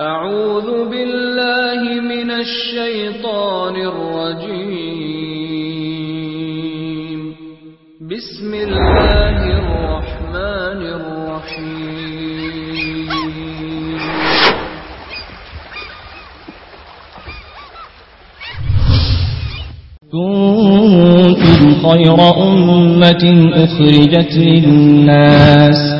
أعوذ بالله من الشيطان الرجيم. بسم الله الرحمن الرحيم. كنتم خير أمة أخرجت للناس.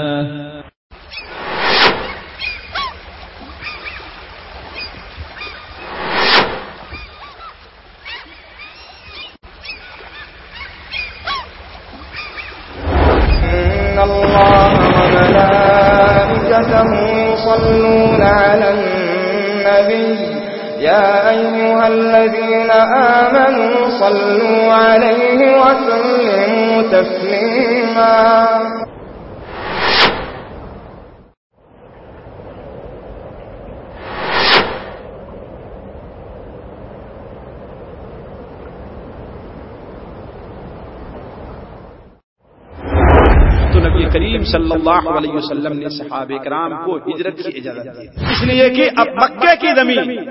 اللہ علیہ وسلم نے صحابہ کرام کو ہجرت کی اجازت دی۔ اس لیے کہ اب مکہ کی زمین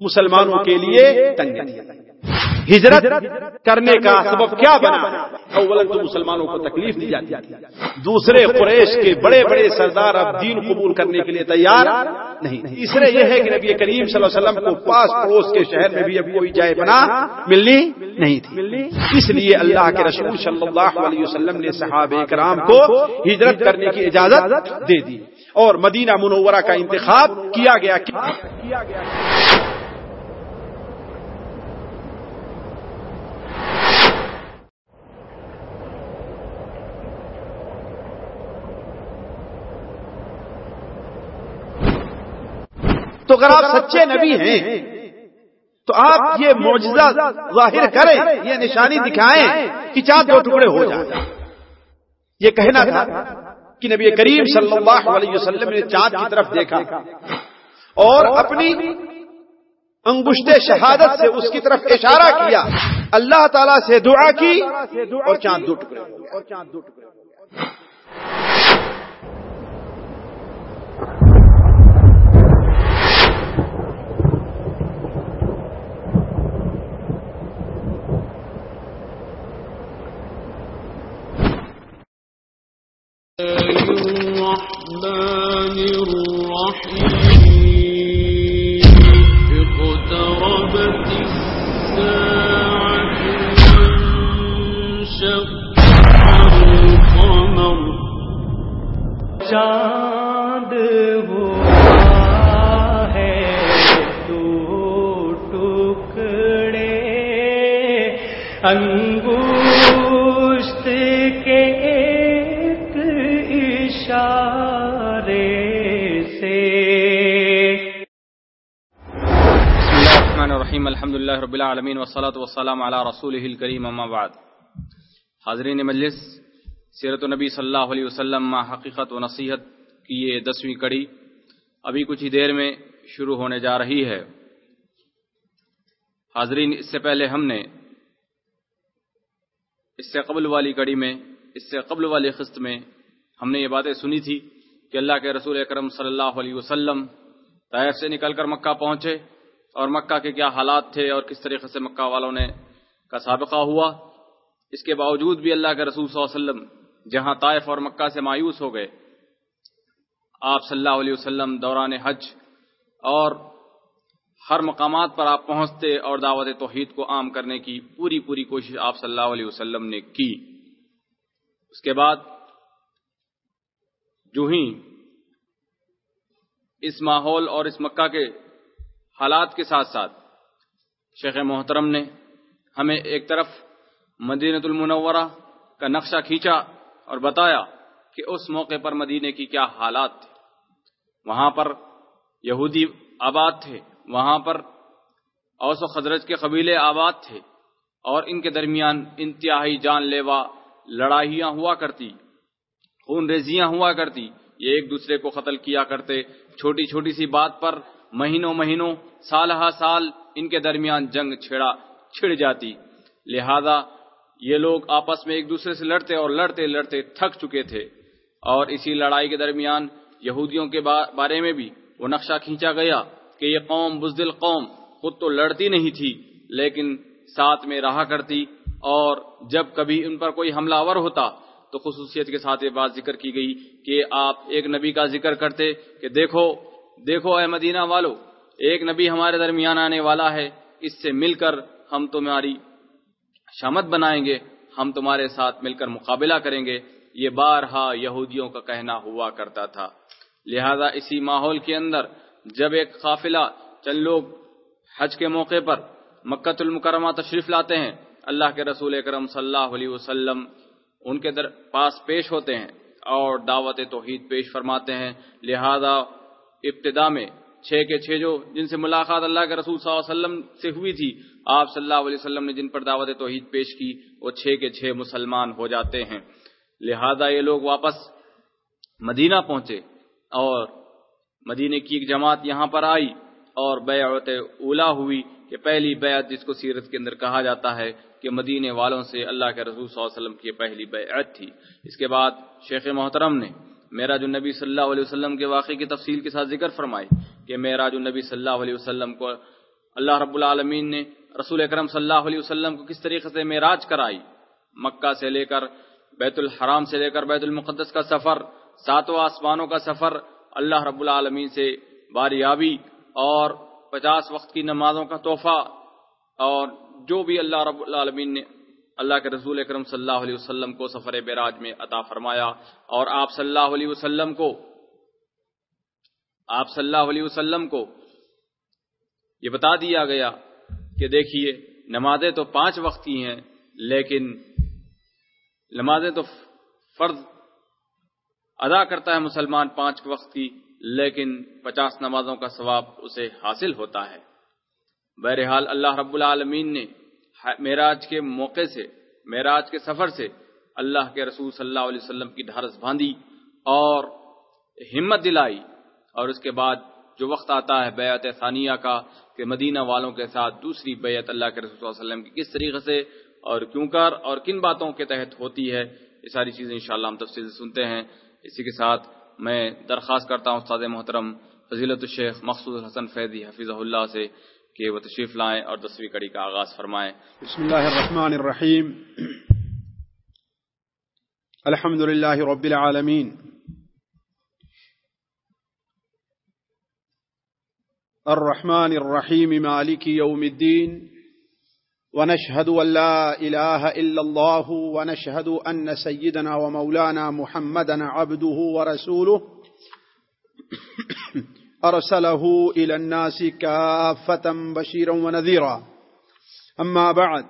مسلمانوں کے لیے تنگ ہجرت کرنے کا سبب کیا بنا؟ اولا تو مسلمانوں کو تکلیف دی جاتی تھی دوسرے قریش کے بڑے بڑے سردار اب دین قبول کرنے کے لیے تیار نہیں۔ تیسرے یہ ہے کہ نبی کریم صلی اللہ علیہ وسلم کو پاس پڑوس کے شہر میں بھی اب کوئی جائے بنا ملنی نہیں تھی۔ اس لیے اللہ کے رسول صلی اللہ علیہ وسلم نے صحابہ کرام کو ہجرت کرنے کی اجازت دے دی۔ اور مدینہ منورہ کا انتخاب کیا گیا۔ اگر آپ سچے نبی ہیں، تو آپ یہ معجزہ ظاہر کریں، یہ نشانی دکھائیں کہ چاند دو ٹکڑے ہو جائیں۔ یہ کہنا تھا کہ نبی کریم صلی اللہ علیہ وسلم نے چاند کی طرف دیکھا اور اپنی انگشت شہادت سے اس کی طرف اشارہ کیا۔ اللہ تعالی سے دعا کی اور چاند دو ٹکڑے اور چاند دو ٹکڑے العالمین والصلاة والسلام على رسوله الكریم اما بعد. حاضرین مجلس، سیرت نبی صلی اللہ علیہ وسلم ما حقیقت و نصیحت کی یہ دسویں کڑی ابھی کچھ ہی دیر میں شروع ہونے جا رہی ہے۔ حاضرین، اس سے پہلے ہم نے اس سے قبل والی کڑی میں، اس سے قبل والی قسط میں ہم نے یہ باتیں سنی تھی کہ اللہ کے رسول اکرم صلی اللہ علیہ وسلم طائف سے نکل کر مکہ پہنچے۔ اور مکہ کے کیا حالات تھے اور کس طریقے سے مکہ والوں نے کا سابقہ ہوا؟ اس کے باوجود بھی اللہ کے رسول صلی اللہ علیہ وسلم جہاں طائف اور مکہ سے مایوس ہو گئے، آپ صلی اللہ علیہ وسلم دوران حج اور ہر مقامات پر آپ پہنچتے اور دعوت توحید کو عام کرنے کی پوری پوری کوشش آپ صلی اللہ علیہ وسلم نے کی۔ اس کے بعد جو ہی اس ماحول اور اس مکہ کے حالات کے ساتھ ساتھ۔ شیخ محترم نے ہمیں ایک طرف مدینۃ المنورہ کا نقشہ کھینچا اور بتایا کہ اس موقع پر مدینے کی کیا حالات تھے۔ وہاں پر یہودی آباد تھے، وہاں پر اوس و خزرج کے قبیلے آباد تھے اور ان کے درمیان انتہائی جان لیوا لڑائیاں ہوا کرتی خون ریزیاں ہوا کرتی۔ یہ ایک دوسرے کو قتل کیا کرتے، چھوٹی چھوٹی سی بات پر مہینوں مہینوں، سال ہا سال ان کے درمیان جنگ چھڑا، چھڑ جاتی۔ لہذا یہ لوگ آپس میں ایک دوسرے سے لڑتے اور لڑتے لڑتے تھک چکے تھے۔ اور اسی لڑائی کے درمیان یہودیوں کے بارے میں بھی وہ نقشہ کھینچا گیا کہ یہ قوم بزدل قوم، خود تو لڑتی نہیں تھی، لیکن ساتھ میں رہا کرتی۔ اور جب کبھی ان پر کوئی حملہ ور ہوتا تو خصوصیت کے ساتھ یہ بات ذکر کی گئی کہ آپ ایک نبی کا ذکر کرتے کہ دیکھو دیکھو اے مدینہ والو، ایک نبی ہمارے درمیان آنے والا ہے، اس سے مل کر ہم تمہاری شامت بنائیں گے، ہم تمہارے ساتھ مل کر مقابلہ کریں گے۔ یہ بارہا یہودیوں کا کہنا ہوا کرتا تھا۔ لہذا اسی ماحول کے اندر جب ایک قافلہ، چند لوگ حج کے موقع پر مکہ المکرمہ تشریف لاتے ہیں، اللہ کے رسول اکرم صلی اللہ علیہ وسلم ان کے در پاس پیش ہوتے ہیں اور دعوت توحید پیش فرماتے ہیں۔ لہذا ابتدا میں چھ کے چھ جو جن سے ملاقات اللہ کے رسول صلی اللہ علیہ وسلم سے ہوئی تھی، آپ صلی اللہ علیہ وسلم نے جن پر دعوت توحید پیش کی، وہ چھ کے چھ مسلمان ہو جاتے ہیں۔ لہذا یہ لوگ واپس مدینہ پہنچے اور مدینہ کی ایک جماعت یہاں پر آئی اور بیعت اولا ہوئی کہ پہلی بیعت جس کو سیرت کے اندر کہا جاتا ہے کہ مدینے والوں سے اللہ کے رسول صلی اللہ علیہ وسلم کی پہلی بیعت تھی۔ اس کے بعد شیخ محترم نے میرا جو صلی اللہ علیہ وسلم کے واقعے کی تفصیل کے ساتھ ذکر فرمائی کہ میرا جو نبی صلی اللہ علیہ وسلم کو اللہ رب العالمین نے رسول اکرم صلی اللہ علیہ وسلم کو کس طریقے سے معراج کرائی، مکہ سے لے کر بیت الحرام سے لے کر بیت المقدس کا سفر، ساتوں آسمانوں کا سفر اللہ رب العالمین سے باریابی اور پچاس وقت کی نمازوں کا تحفہ اور جو بھی اللہ رب العالمین نے اللہ کے رسول اکرم صلی اللہ علیہ وسلم کو سفر بیراج میں عطا فرمایا اور آپ صلی اللہ علیہ وسلم کو آپ صلی اللہ علیہ وسلم کو یہ بتا دیا گیا کہ دیکھیے، نمازیں تو پانچ وقت کی ہیں، لیکن نمازیں تو فرض ادا کرتا ہے مسلمان پانچ وقت کی لیکن پچاس نمازوں کا ثواب اسے حاصل ہوتا ہے۔ بہرحال اللہ رب العالمین نے ہاں، معراج کے موقع سے، معراج کے سفر سے اللہ کے رسول صلی اللہ علیہ وسلم کی ڈھارس باندھی اور ہمت دلائی۔ اور اس کے بعد جو وقت آتا ہے بیعت ثانیہ کا، کہ مدینہ والوں کے ساتھ دوسری بیعت اللہ کے رسول صلی اللہ علیہ وسلم کی کس طریقے سے اور کیوں کر اور کن باتوں کے تحت ہوتی ہے، یہ ساری چیزیں انشاءاللہ ہم تفصیل سے سنتے ہیں۔ اسی کے ساتھ میں درخواست کرتا ہوں استاد محترم فضیلت الشیخ مقصود حسن فیضی حفیظ اللہ سے کہ وہ تشریف لائیں اور دسویں کڑی کا آغاز فرمائیں۔ بسم الله الرحمن الرحيم الحمد لله رب العالمين الرحمن الرحيم مالك يوم الدين ونشهد أن لا إله إلا الله ونشهد أن سيدنا ومولانا محمدا عبده ورسوله أرسله إلى الناس كافة بشيرا ونذيرا. أما بعد،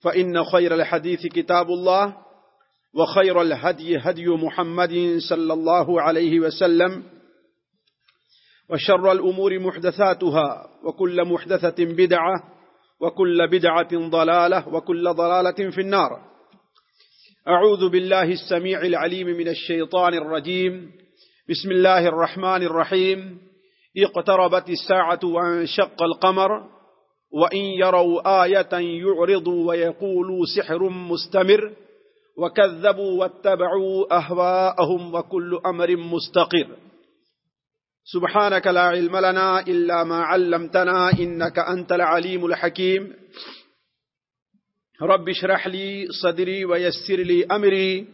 فإن خير الحديث كتاب الله، وخير الهدي هدي محمد صلى الله عليه وسلم، وشر الأمور محدثاتها، وكل محدثة بدعة، وكل بدعة ضلالة، وكل ضلالة في النار. أعوذ بالله السميع العليم من الشيطان الرجيم. بسم الله الرحمن الرحيم. اقتربت الساعة وانشق القمر وإن يروا آية يعرضوا ويقولوا سحر مستمر وكذبوا واتبعوا أهواءهم وكل أمر مستقر. سبحانك لا علم لنا إلا ما علمتنا إنك أنت العليم الحكيم. رب اشرح لي صدري ويسر لي أمري.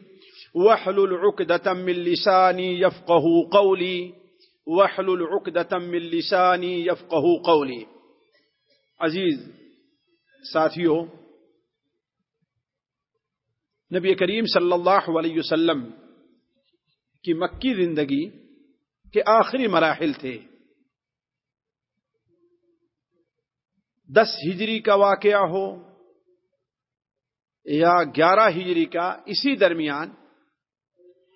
واحلل عقدة من لساني يفقه قولي. واحلل عقدة من لساني يفقه قولي. عزیز ساتھیوں نبی کریم صلی اللہ علیہ وسلم کی مکی زندگی کے آخری مراحل تھے۔ دس ہجری کا واقعہ ہو یا گیارہ ہجری کا، اسی درمیان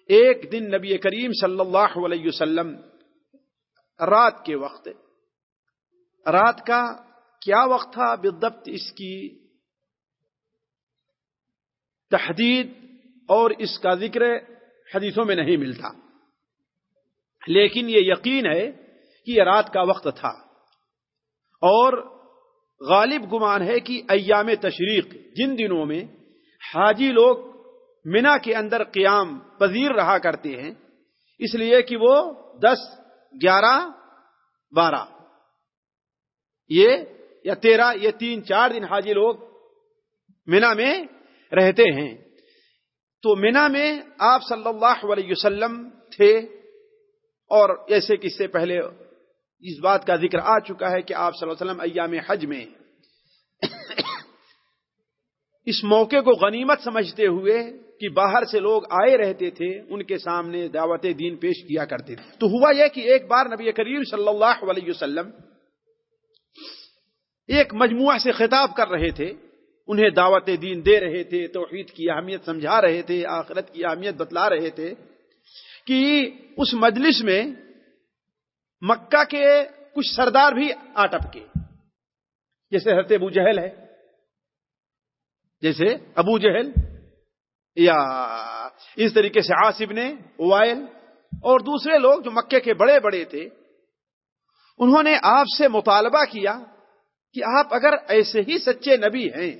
ایک دن نبی کریم صلی اللہ علیہ وسلم رات کے وقت، رات کا کیا وقت تھا؟ بالضبط اس کی تحدید اور اس کا ذکر حدیثوں میں نہیں ملتا۔ لیکن یہ یقین ہے کہ یہ رات کا وقت تھا۔ اور غالب گمان ہے کہ ایام تشریق، جن دنوں میں حاجی لوگ مینا کے اندر قیام پذیر رہا کرتے ہیں، اس لیے کہ وہ دس، گیارہ، بارہ۔ یہ یا تیرہ، یہ تین، چار دن حاجی لوگ مینا میں رہتے ہیں۔ تو مینا میں آپ صلی اللہ علیہ وسلم تھے اور ایسے کہ اس سے پہلے اس بات کا ذکر آ چکا ہے کہ آپ صلی اللہ علیہ وسلم ایام حج میں اس موقع کو غنیمت سمجھتے ہوئے کہ باہر سے لوگ آئے رہتے تھے، ان کے سامنے دعوت دین پیش کیا کرتے تھے۔ تو ہوا یہ کہ ایک بار نبی کریم صلی اللہ علیہ وسلم ایک مجموعہ سے خطاب کر رہے تھے، انہیں دعوت دین دے رہے تھے، توحید کی اہمیت سمجھا رہے تھے، آخرت کی اہمیت بتلا رہے تھے کہ اس مجلس میں مکہ کے کچھ سردار بھی آٹپ کے جیسے حضرت ابو جہل ہے، جیسے ابو جہل یا اس طریقے سے آصف نے وائل اور دوسرے لوگ جو مکے کے بڑے بڑے تھے، انہوں نے آپ سے مطالبہ کیا کہ آپ اگر ایسے ہی سچے نبی ہیں،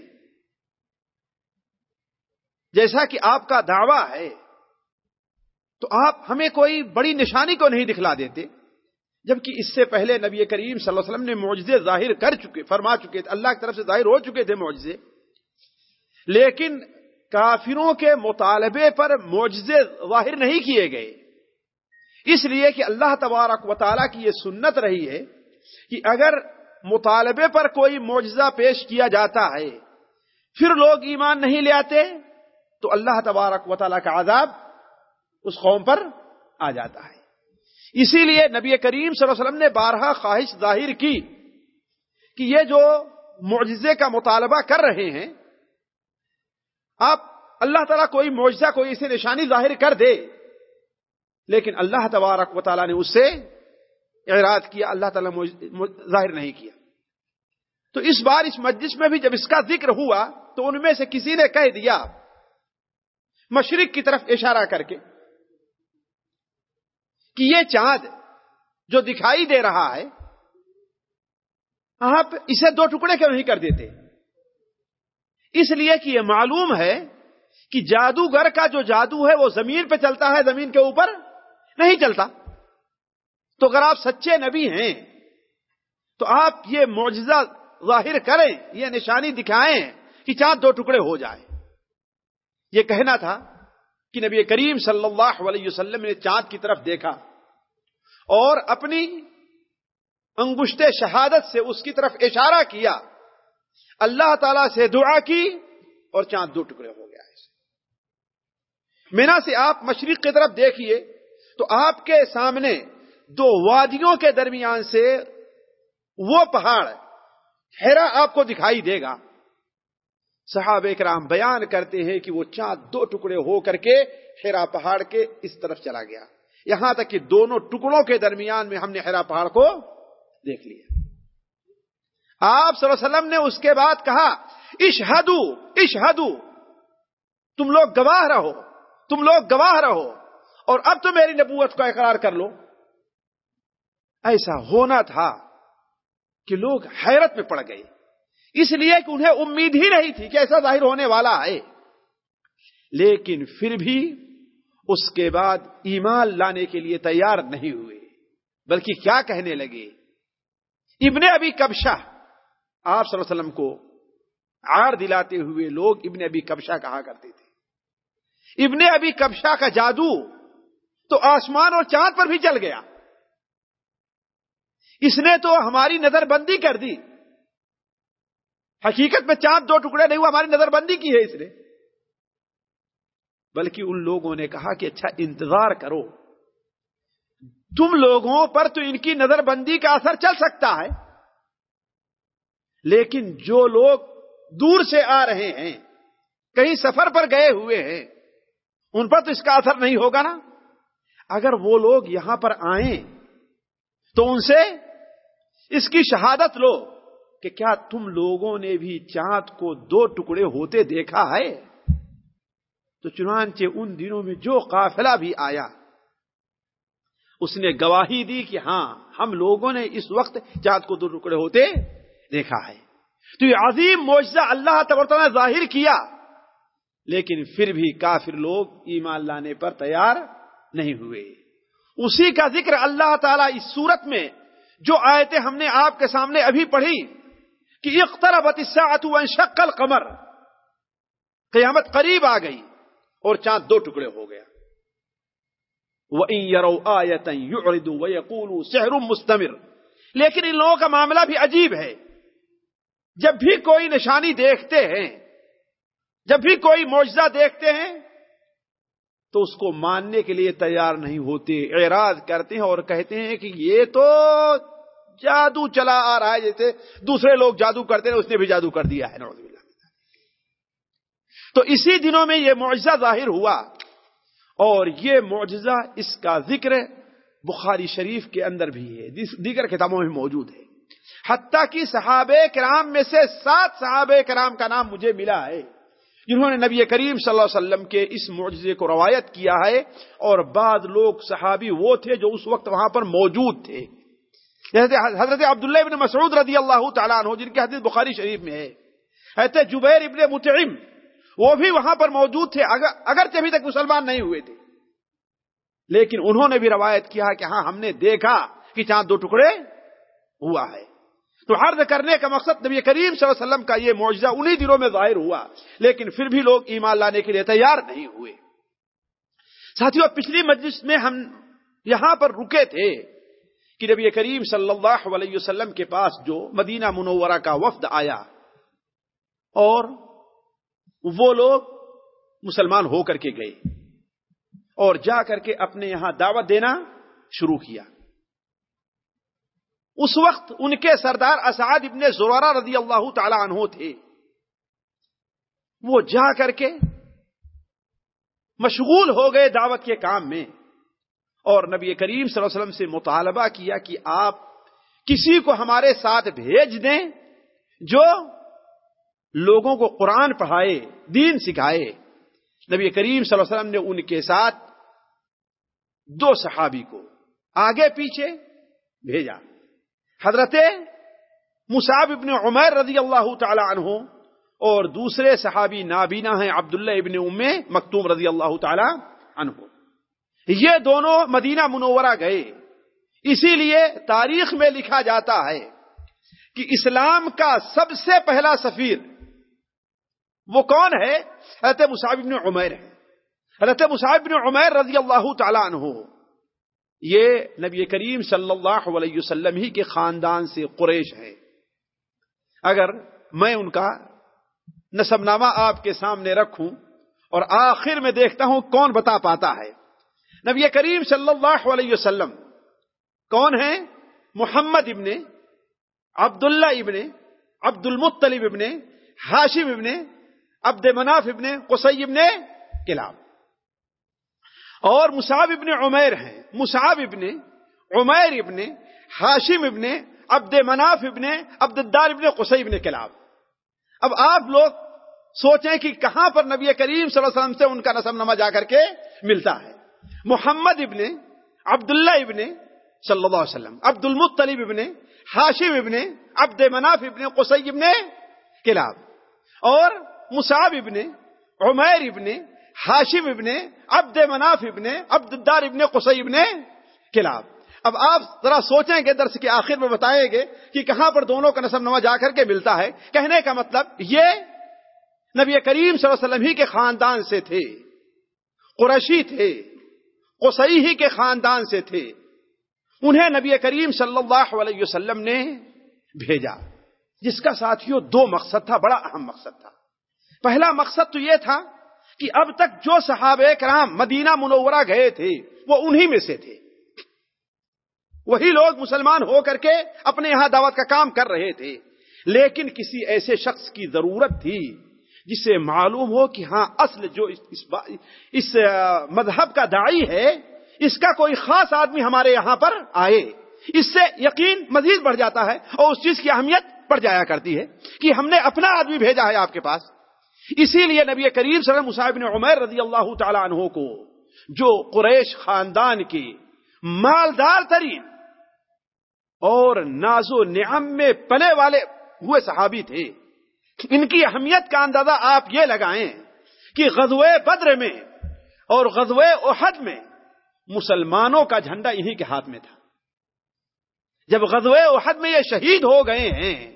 جیسا کہ آپ کا دعویٰ ہے، تو آپ ہمیں کوئی بڑی نشانی کو نہیں دکھلا دیتے، جبکہ اس سے پہلے نبی کریم صلی اللہ علیہ وسلم نے معجزے ظاہر کر چکے، فرما چکے تھے، اللہ کی طرف سے ظاہر ہو چکے تھے معجزے، لیکن کافروں کے مطالبے پر معجزے ظاہر نہیں کیے گئے۔ اس لیے کہ اللہ تبارک و تعالیٰ کی یہ سنت رہی ہے کہ اگر مطالبے پر کوئی معجزہ پیش کیا جاتا ہے، پھر لوگ ایمان نہیں لے آتے، تو اللہ تبارک و تعالیٰ کا عذاب اس قوم پر آ جاتا ہے۔ اسی لیے نبی کریم صلی اللہ علیہ وسلم نے بارہا خواہش ظاہر کی کہ یہ جو معجزے کا مطالبہ کر رہے ہیں آپ اللہ تعالیٰ کوئی معجزہ، کوئی اسے نشانی ظاہر کر دے۔ لیکن اللہ تبارک و تعالیٰ نے اس سے اعراض کیا، اللہ تعالیٰ ظاہر نہیں کیا۔ تو اس بار اس مجلس میں بھی جب اس کا ذکر ہوا، تو ان میں سے کسی نے کہہ دیا مشرق کی طرف اشارہ کر کے کہ یہ چاند جو دکھائی دے رہا ہے، آپ اسے دو ٹکڑے کیوں نہیں کر دیتے؟ اس لیے کہ یہ معلوم ہے کہ جادوگر کا جو جادو ہے وہ زمین پہ چلتا ہے، زمین کے اوپر نہیں چلتا۔ تو اگر آپ سچے نبی ہیں، تو آپ یہ معجزہ ظاہر کریں، یہ نشانی دکھائیں کہ چاند دو ٹکڑے ہو جائے یہ کہنا تھا کہ نبی کریم صلی اللہ علیہ وسلم نے چاند کی طرف دیکھا اور اپنی انگشت شہادت سے اس کی طرف اشارہ کیا۔ اللہ تعالی سے دعا کی اور چاند دو ٹکڑے ہو گیا ایسے مینا سے آپ مشرق کی طرف دیکھیے تو آپ کے سامنے دو وادیوں کے درمیان سے وہ پہاڑ ہیرا آپ کو دکھائی دے گا۔ صحابہ کرام بیان کرتے ہیں کہ وہ چاند دو ٹکڑے ہو کر کے ہیرا پہاڑ کے اس طرف چلا گیا۔ یہاں تک کہ دونوں ٹکڑوں کے درمیان میں ہم نے ہیرا پہاڑ کو دیکھ لیا۔ آپ صلی اللہ علیہ وسلم نے اس کے بعد کہا، اشہدو اشہدو، تم لوگ گواہ رہو، تم لوگ گواہ رہو، اور اب تو میری نبوت کا اقرار کر لو. ایسا ہونا تھا کہ لوگ حیرت میں پڑ گئے۔ اس لیے کہ انہیں امید ہی نہیں تھی کہ ایسا ظاہر ہونے والا ہے۔ لیکن پھر بھی اس کے بعد ایمان لانے کے لیے تیار نہیں ہوئے، بلکہ کیا کہنے لگے؟ ابن ابھی کبشا آپ صلی اللہ علیہ وسلم کو آر دلاتے ہوئے لوگ ابن ابھی کبشا کہا کرتے تھے۔ ابن ابھی کبشا کا جادو تو آسمان اور چاند پر بھی چل گیا۔ اس نے تو ہماری نظر بندی کر دی۔ حقیقت میں چاند دو ٹکڑے نہیں ہوا، ہماری نظر بندی کی ہے اس نے۔ بلکہ ان لوگوں نے کہا کہ اچھا انتظار کرو۔ تم لوگوں پر تو ان کی نظر بندی کا اثر چل سکتا ہے۔ لیکن جو لوگ دور سے آ رہے ہیں، کہیں سفر پر گئے ہوئے ہیں، ان پر تو اس کا اثر نہیں ہوگا نا؟ اگر وہ لوگ یہاں پر آئیں، تو ان سے اس کی شہادت لو کہ کیا تم لوگوں نے بھی چاند کو دو ٹکڑے ہوتے دیکھا ہے؟ تو چنانچہ ان دنوں میں جو قافلہ بھی آیا، اس نے گواہی دی کہ ہاں ہم لوگوں نے اس وقت چاند کو دو ٹکڑے ہوتے دیکھا ہے۔ تو یہ عظیم معجزہ اللہ تبرتا نے ظاہر کیا، لیکن پھر بھی کافر لوگ ایمان لانے پر تیار نہیں ہوئے۔ اسی کا ذکر اللہ تعالیٰ اس صورت میں، جو آیتیں ہم نے آپ کے سامنے ابھی پڑھی، کہ اقتربت الساعت وانشق القمر، قیامت قریب آ گئی اور چاند دو ٹکڑے ہو گیا۔ وَإِن يَرَوْا آيَةً يُعْرِضُوا وَيَقُولُوا سِحْرٌ مُسْتَمِرٌ۔ لیکن ان لوگوں کا معاملہ بھی عجیب ہے۔ جب بھی کوئی نشانی دیکھتے ہیں، جب بھی کوئی معجزہ دیکھتے ہیں، تو اس کو ماننے کے لیے تیار نہیں ہوتے، اعراض کرتے ہیں اور کہتے ہیں کہ یہ تو جادو چلا آ رہا ہے، جیسے دوسرے لوگ جادو کرتے ہیں، اس نے بھی جادو کر دیا ہے، نعوذ تو اسی دنوں میں یہ معجزہ ظاہر ہوا اور یہ معجزہ اس کا ذکر بخاری شریف کے اندر بھی ہے دیگر کتابوں میں موجود ہے۔ حتیٰ کہ صحابہ کرام میں سے سات صحابہ کرام کا نام مجھے ملا ہے، جنہوں نے نبی کریم صلی اللہ علیہ وسلم کے اس معجزے کو روایت کیا ہے، اور بعض لوگ صحابی وہ تھے جو اس وقت وہاں پر موجود تھے۔ حضرت عبداللہ ابن مسعود رضی اللہ تعالیٰ عنہ، جن کے حدیث بخاری شریف میں ہے۔ حضرت جبیر ابن متعم وہ بھی وہاں پر موجود تھے اگرچہ ابھی تک مسلمان نہیں ہوئے تھے۔ لیکن انہوں نے بھی روایت کیا کہ ہاں ہم نے دیکھا کہ چاند دو ٹکڑے ہوا ہے۔ تو عرض کرنے کا مقصد نبی کریم صلی اللہ علیہ وسلم کا یہ معجزہ انہی دنوں میں ظاہر ہوا، لیکن پھر بھی لوگ ایمان لانے کے لیے تیار نہیں ہوئے۔ ساتھیوں پچھلی مجلس میں ہم یہاں پر رکے تھے کہ نبی کریم صلی اللہ علیہ وسلم کے پاس جو مدینہ منورہ کا وفد آیا اور وہ لوگ مسلمان ہو کر کے گئے اور جا کر کے اپنے یہاں دعوت دینا شروع کیا۔ اس وقت ان کے سردار اسعد ابن زورارہ رضی اللہ تعالی عنہ تھے۔ وہ جا کر کے مشغول ہو گئے دعوت کے کام میں اور نبی کریم صلی اللہ علیہ وسلم سے مطالبہ کیا کہ آپ کسی کو ہمارے ساتھ بھیج دیں جو لوگوں کو قرآن پڑھائے، دین سکھائے۔ نبی کریم صلی اللہ علیہ وسلم نے ان کے ساتھ دو صحابی کو آگے پیچھے بھیجا۔ حضرت مصعب ابن عمر رضی اللہ تعالی عنہ اور دوسرے صحابی نابینا ہیں عبداللہ ابن ام مکتوم رضی اللہ تعالی عنہ۔ یہ دونوں مدینہ منورہ گئے۔ اسی لیے تاریخ میں لکھا جاتا ہے کہ اسلام کا سب سے پہلا سفیر وہ کون ہے؟ حضرت مصعب ابن عمیر ہے حضرت مصعب ابن عمیر رضی اللہ تعالی عنہ۔ یہ نبی کریم صلی اللہ علیہ وسلم ہی کے خاندان سے قریش ہے اگر میں ان کا نصب نامہ آپ کے سامنے رکھوں اور آخر میں دیکھتا ہوں کون بتا پاتا ہے۔ نبی کریم صلی اللہ علیہ وسلم کون ہے محمد ابن عبداللہ ابن عبد المطلب ابن ہاشم ابن عبد مناف ابن قصی ابن کلاب۔ اور مصعب ابن عمیر ہیں۔ مصعب ابن عمیر ابن ہاشم ابن، عبد مناف ابن، عبد الدار ابن قصی ابن کلاب۔ اب آپ لوگ سوچیں کہ کہاں پر نبی کریم صلی اللہ علیہ وسلم سے ان کا نسب نما جا کر کے ملتا ہے۔ محمد ابن، عبداللہ ابن صلی اللہ علیہ وسلم عبد المطلب ابن ہاشم ابن، عبد مناف ابن، قصی ابن کلاب۔ اور مصعب ابن، عمیر ابن ہاشم ابن عبد مناف ابن عبد الدار ابن قصی ابن کلاب۔ اب آپ ذرا سوچیں گے درس کے آخر میں بتائیں گے کہ کہاں پر دونوں کا نصب نما جا کر کے ملتا ہے۔ کہنے کا مطلب یہ نبی کریم صلی اللہ علیہ وسلم ہی کے خاندان سے تھے۔ قرشی تھے۔ قصی ہی کے خاندان سے تھے۔ انہیں نبی کریم صلی اللہ علیہ وسلم نے بھیجا۔ جس کا ساتھیوں دو مقصد تھا، بڑا اہم مقصد تھا۔ پہلا مقصد تو یہ تھا کہ اب تک جو صحابہ کرام مدینہ منورہ گئے تھے وہ انہی میں سے تھے۔ وہی لوگ مسلمان ہو کر کے اپنے یہاں دعوت کا کام کر رہے تھے۔ لیکن کسی ایسے شخص کی ضرورت تھی جسے معلوم ہو کہ ہاں اصل جو اس, اس مذہب کا دائی ہے اس کا کوئی خاص آدمی ہمارے یہاں پر آئے۔ اس سے یقین مزید بڑھ جاتا ہے اور اس چیز کی اہمیت بڑھ جایا کرتی ہے کہ ہم نے اپنا آدمی بھیجا ہے آپ کے پاس۔ اسی لیے نبی کریم صلی اللہ مصعب عمیر رضی اللہ تعالی عنہ کو جو قریش خاندان کی مالدار ترین اور ناز و نعم میں پلے والے ہوئے صحابی تھے ان کی اہمیت کا اندازہ آپ یہ لگائیں کہ غزوہ بدر میں اور غزوہ احد میں مسلمانوں کا جھنڈا انہی کے ہاتھ میں تھا۔ جب غزوہ احد میں یہ شہید ہو گئے ہیں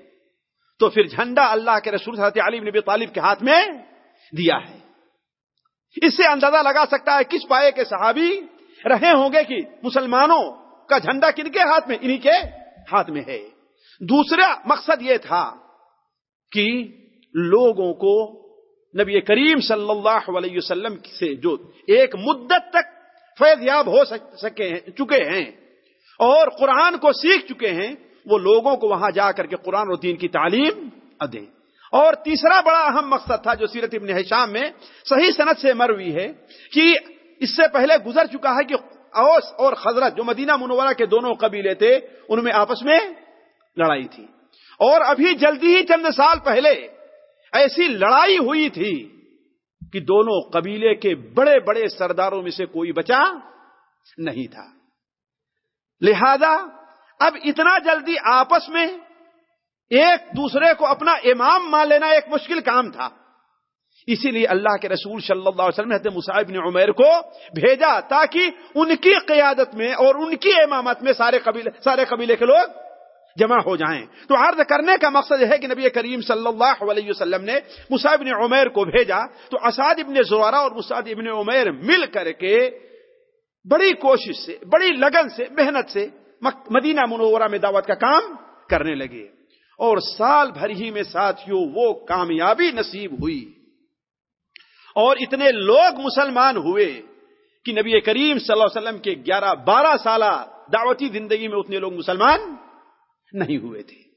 تو پھر جھنڈا اللہ کے رسول حضرت علی بن ابی طالب کے ہاتھ میں دیا ہے۔ اس سے اندازہ لگا سکتا ہے کس پائے کے صحابی رہے ہوں گے کہ مسلمانوں کا جھنڈا کن کے ہاتھ میں، انہی کے ہاتھ میں ہے۔ دوسرا مقصد یہ تھا کہ لوگوں کو نبی کریم صلی اللہ علیہ وسلم سے جو ایک مدت تک فیض یاب ہو سکے ہیں، چکے ہیں اور قرآن کو سیکھ چکے ہیں وہ لوگوں کو وہاں جا کر کے قرآن اور دین کی تعلیم دیں اور تیسرا بڑا اہم مقصد تھا جو سیرت ابن حشام میں صحیح صنعت سے مروی ہے کہ اس سے پہلے گزر چکا ہے کہ اوس اور خزرت جو مدینہ منورہ کے دونوں قبیلے تھے، ان میں آپس میں لڑائی تھی۔ اور ابھی جلدی ہی چند سال پہلے ایسی لڑائی ہوئی تھی کہ دونوں قبیلے کے بڑے بڑے سرداروں میں سے کوئی بچا نہیں تھا۔ لہذا اب اتنا جلدی آپس میں ایک دوسرے کو اپنا امام مان لینا ایک مشکل کام تھا۔ اسی لیے اللہ کے رسول صلی اللہ علیہ وسلم نے مصعب نے عمیر کو بھیجا تاکہ ان کی قیادت میں اور ان کی امامت میں سارے قبیلے سارے قبیلے کے لوگ جمع ہو جائیں۔ تو عرض کرنے کا مقصد ہے کہ نبی کریم صلی اللہ علیہ وسلم نے مصعب نے عمیر کو بھیجا۔ تو اساد ابن زوارا اور مصعد ابن عمیر مل کر کے بڑی کوشش سے، بڑی لگن سے، محنت سے مدینہ منورہ میں دعوت کا کام کرنے لگے۔ اور سال بھر ہی میں ساتھیوں، وہ کامیابی نصیب ہوئی۔ اور اتنے لوگ مسلمان ہوئے کہ نبی کریم صلی اللہ علیہ وسلم کے گیارہ، بارہ سالہ دعوتی زندگی میں اتنے لوگ مسلمان نہیں ہوئے تھے۔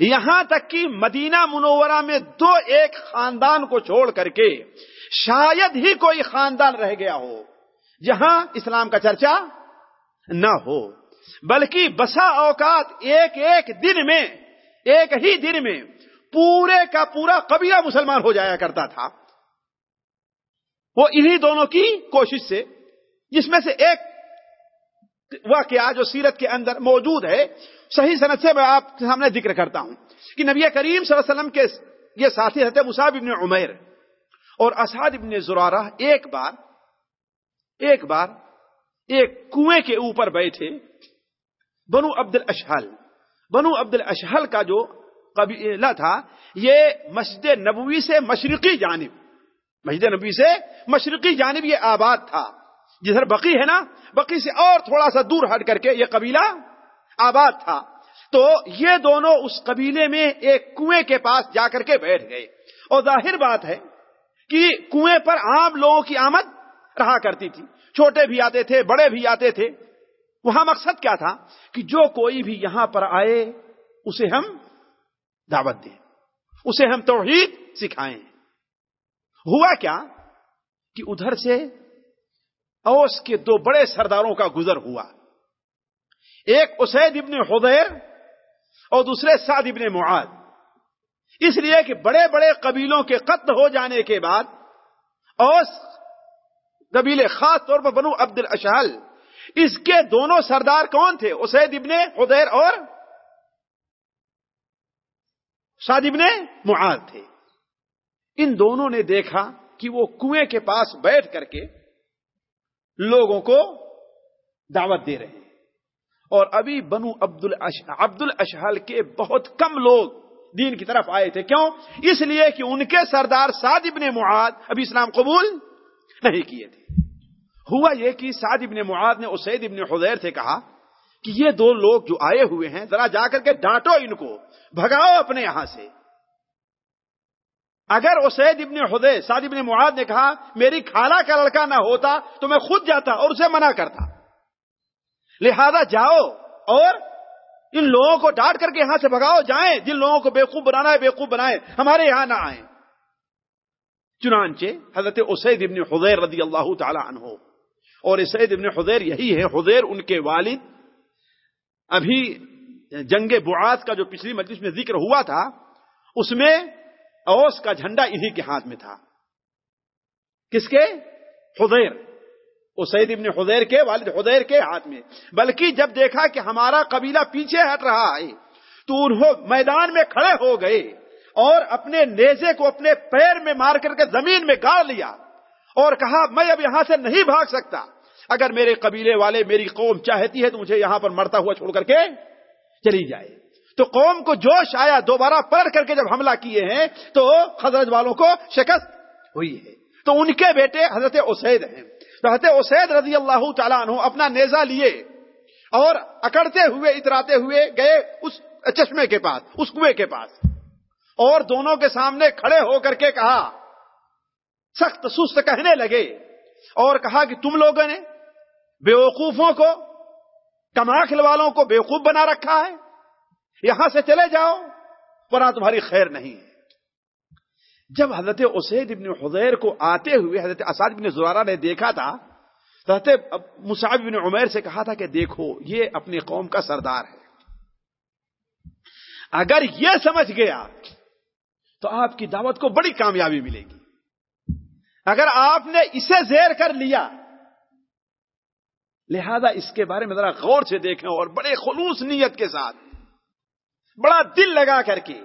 یہاں تک کہ مدینہ منورہ میں دو ایک خاندان کو چھوڑ کر کے شاید ہی کوئی خاندان رہ گیا ہو، جہاں اسلام کا چرچا نہ ہو۔ بلکہ بسا اوقات ایک ایک دن میں، ایک ہی دن میں پورے کا پورا قبیلہ مسلمان ہو جایا کرتا تھا۔ وہ انہی دونوں کی کوشش سے، جس میں سے ایک واقعہ جو سیرت کے اندر موجود ہے، صحیح صنعت سے میں آپ کے سامنے ذکر کرتا ہوں کہ نبی کریم صلی اللہ علیہ وسلم کے یہ ساتھی رہتے مصعب ابن عمیر اور اسعد ابن زرارہ ایک بار ایک بار ایک کنویں کے اوپر بیٹھے۔ بنو عبد الاشحل بنو عبد الاشحل کا جو قبیلہ تھا، یہ مسجد نبوی سے مشرقی جانب، مسجد نبوی سے مشرقی جانب یہ آباد تھا۔ جدھر بقی ہے نا، بقی سے اور تھوڑا سا دور ہٹ کر کے یہ قبیلہ آباد تھا۔ تو یہ دونوں اس قبیلے میں ایک کنویں کے پاس جا کر کے بیٹھ گئے۔ اور ظاہر بات ہے کہ کنویں پر عام لوگوں کی آمد رہا کرتی تھی۔ چھوٹے بھی آتے تھے، بڑے بھی آتے تھے۔ وہاں مقصد کیا تھا کہ جو کوئی بھی یہاں پر آئے، اسے ہم دعوت دیں، اسے ہم توحید سکھائیں۔ ہوا کیا کہ ادھر سے اوس کے دو بڑے سرداروں کا گزر ہوا۔ ایک اسید ابن حدیر اور دوسرے سعد ابن معاد اس لیے کہ بڑے بڑے قبیلوں کے قتل ہو جانے کے بعد اوس قبیلے خاص طور پر بنو عبد الاشحل اس کے دونوں سردار کون تھے؟ اسید ابن حدیر اور سعد ابن معاد تھے۔ ان دونوں نے دیکھا کہ وہ کنویں کے پاس بیٹھ کر کے لوگوں کو دعوت دے رہے ہیں۔ اور ابھی بنو عبد عبد الاشحل کے بہت کم لوگ دین کی طرف آئے تھے۔ کیوں؟ اس لیے کہ ان کے سردار سعد ابن معاد ابھی اسلام قبول نہیں کیے تھے۔ ہوا یہ کہ سعد ابن معاد نے اسید ابن حضیر سے کہا کہ یہ دو لوگ جو آئے ہوئے ہیں، ذرا جا کر کے ڈانٹو ان کو، بھگاؤ اپنے یہاں سے۔ اگر اسید ابن حدے سعد ابن معاد نے کہا، میری خالہ کا لڑکا نہ ہوتا تو میں خود جاتا اور اسے منع کرتا۔ لہذا جاؤ اور ان لوگوں کو ڈانٹ کر کے یہاں سے بھگاؤ، جائیں۔ جن لوگوں کو بیوقوف بنانا ہے، بیوقوف بنائے ہمارے یہاں نہ آئیں۔ چنانچہ حضرت اسید ابن حضیر رضی اللہ تعالی عنہ اور اسید ابن حضیر یہی ہے حضیر ان کے والد۔ ابھی جنگ بعات کا جو پچھلی مجلس میں ذکر ہوا تھا، اس میں اوس کا جھنڈا انہی کے ہاتھ میں تھا۔ کس کے؟ حضیر۔ اسید ابن حضیر کے، والد حضیر کے ہاتھ میں۔ بلکہ جب دیکھا کہ ہمارا قبیلہ پیچھے ہٹ رہا ہے، تو انہوں میدان میں کھڑے ہو گئے اور اپنے نیزے کو اپنے پیر میں مار کر کے زمین میں گاڑ لیا۔ اور کہا، میں اب یہاں سے نہیں بھاگ سکتا۔ اگر میرے قبیلے والے میری قوم چاہتی ہے تو مجھے یہاں پر مرتا ہوا چھوڑ کر کے چلی جائے۔ تو قوم کو جوش آیا، دوبارہ پلٹ کر کے جب حملہ کیے ہیں، تو حضرت والوں کو شکست ہوئی ہے۔ تو ان کے بیٹے حضرت اسید ہیں۔ تو حضرت اسید رضی اللہ تعالیٰ عنہ اپنا نیزہ لیے اور اکڑتے ہوئے، اتراتے ہوئے گئے اس چشمے کے پاس، اس کنویں کے پاس۔ اور دونوں کے سامنے کھڑے ہو کر کے کہا سخت سست کہنے لگے اور کہا کہ تم لوگوں نے بیوقوفوں کو کماخل والوں کو بیوقوف بنا رکھا ہے، یہاں سے چلے جاؤ، ورنہ تمہاری خیر نہیں ہے۔ جب حضرت اسید ابن حضیر کو آتے ہوئے حضرت اساد بن زرارہ نے دیکھا تھا تو حضرت مصعب بن عمیر سے کہا تھا کہ دیکھو، یہ اپنی قوم کا سردار ہے۔ اگر یہ سمجھ گیا، تو آپ کی دعوت کو بڑی کامیابی ملے گی۔ اگر آپ نے اسے زیر کر لیا، لہذا اس کے بارے میں ذرا غور سے دیکھیں اور بڑے خلوص نیت کے ساتھ، بڑا دل لگا کر کے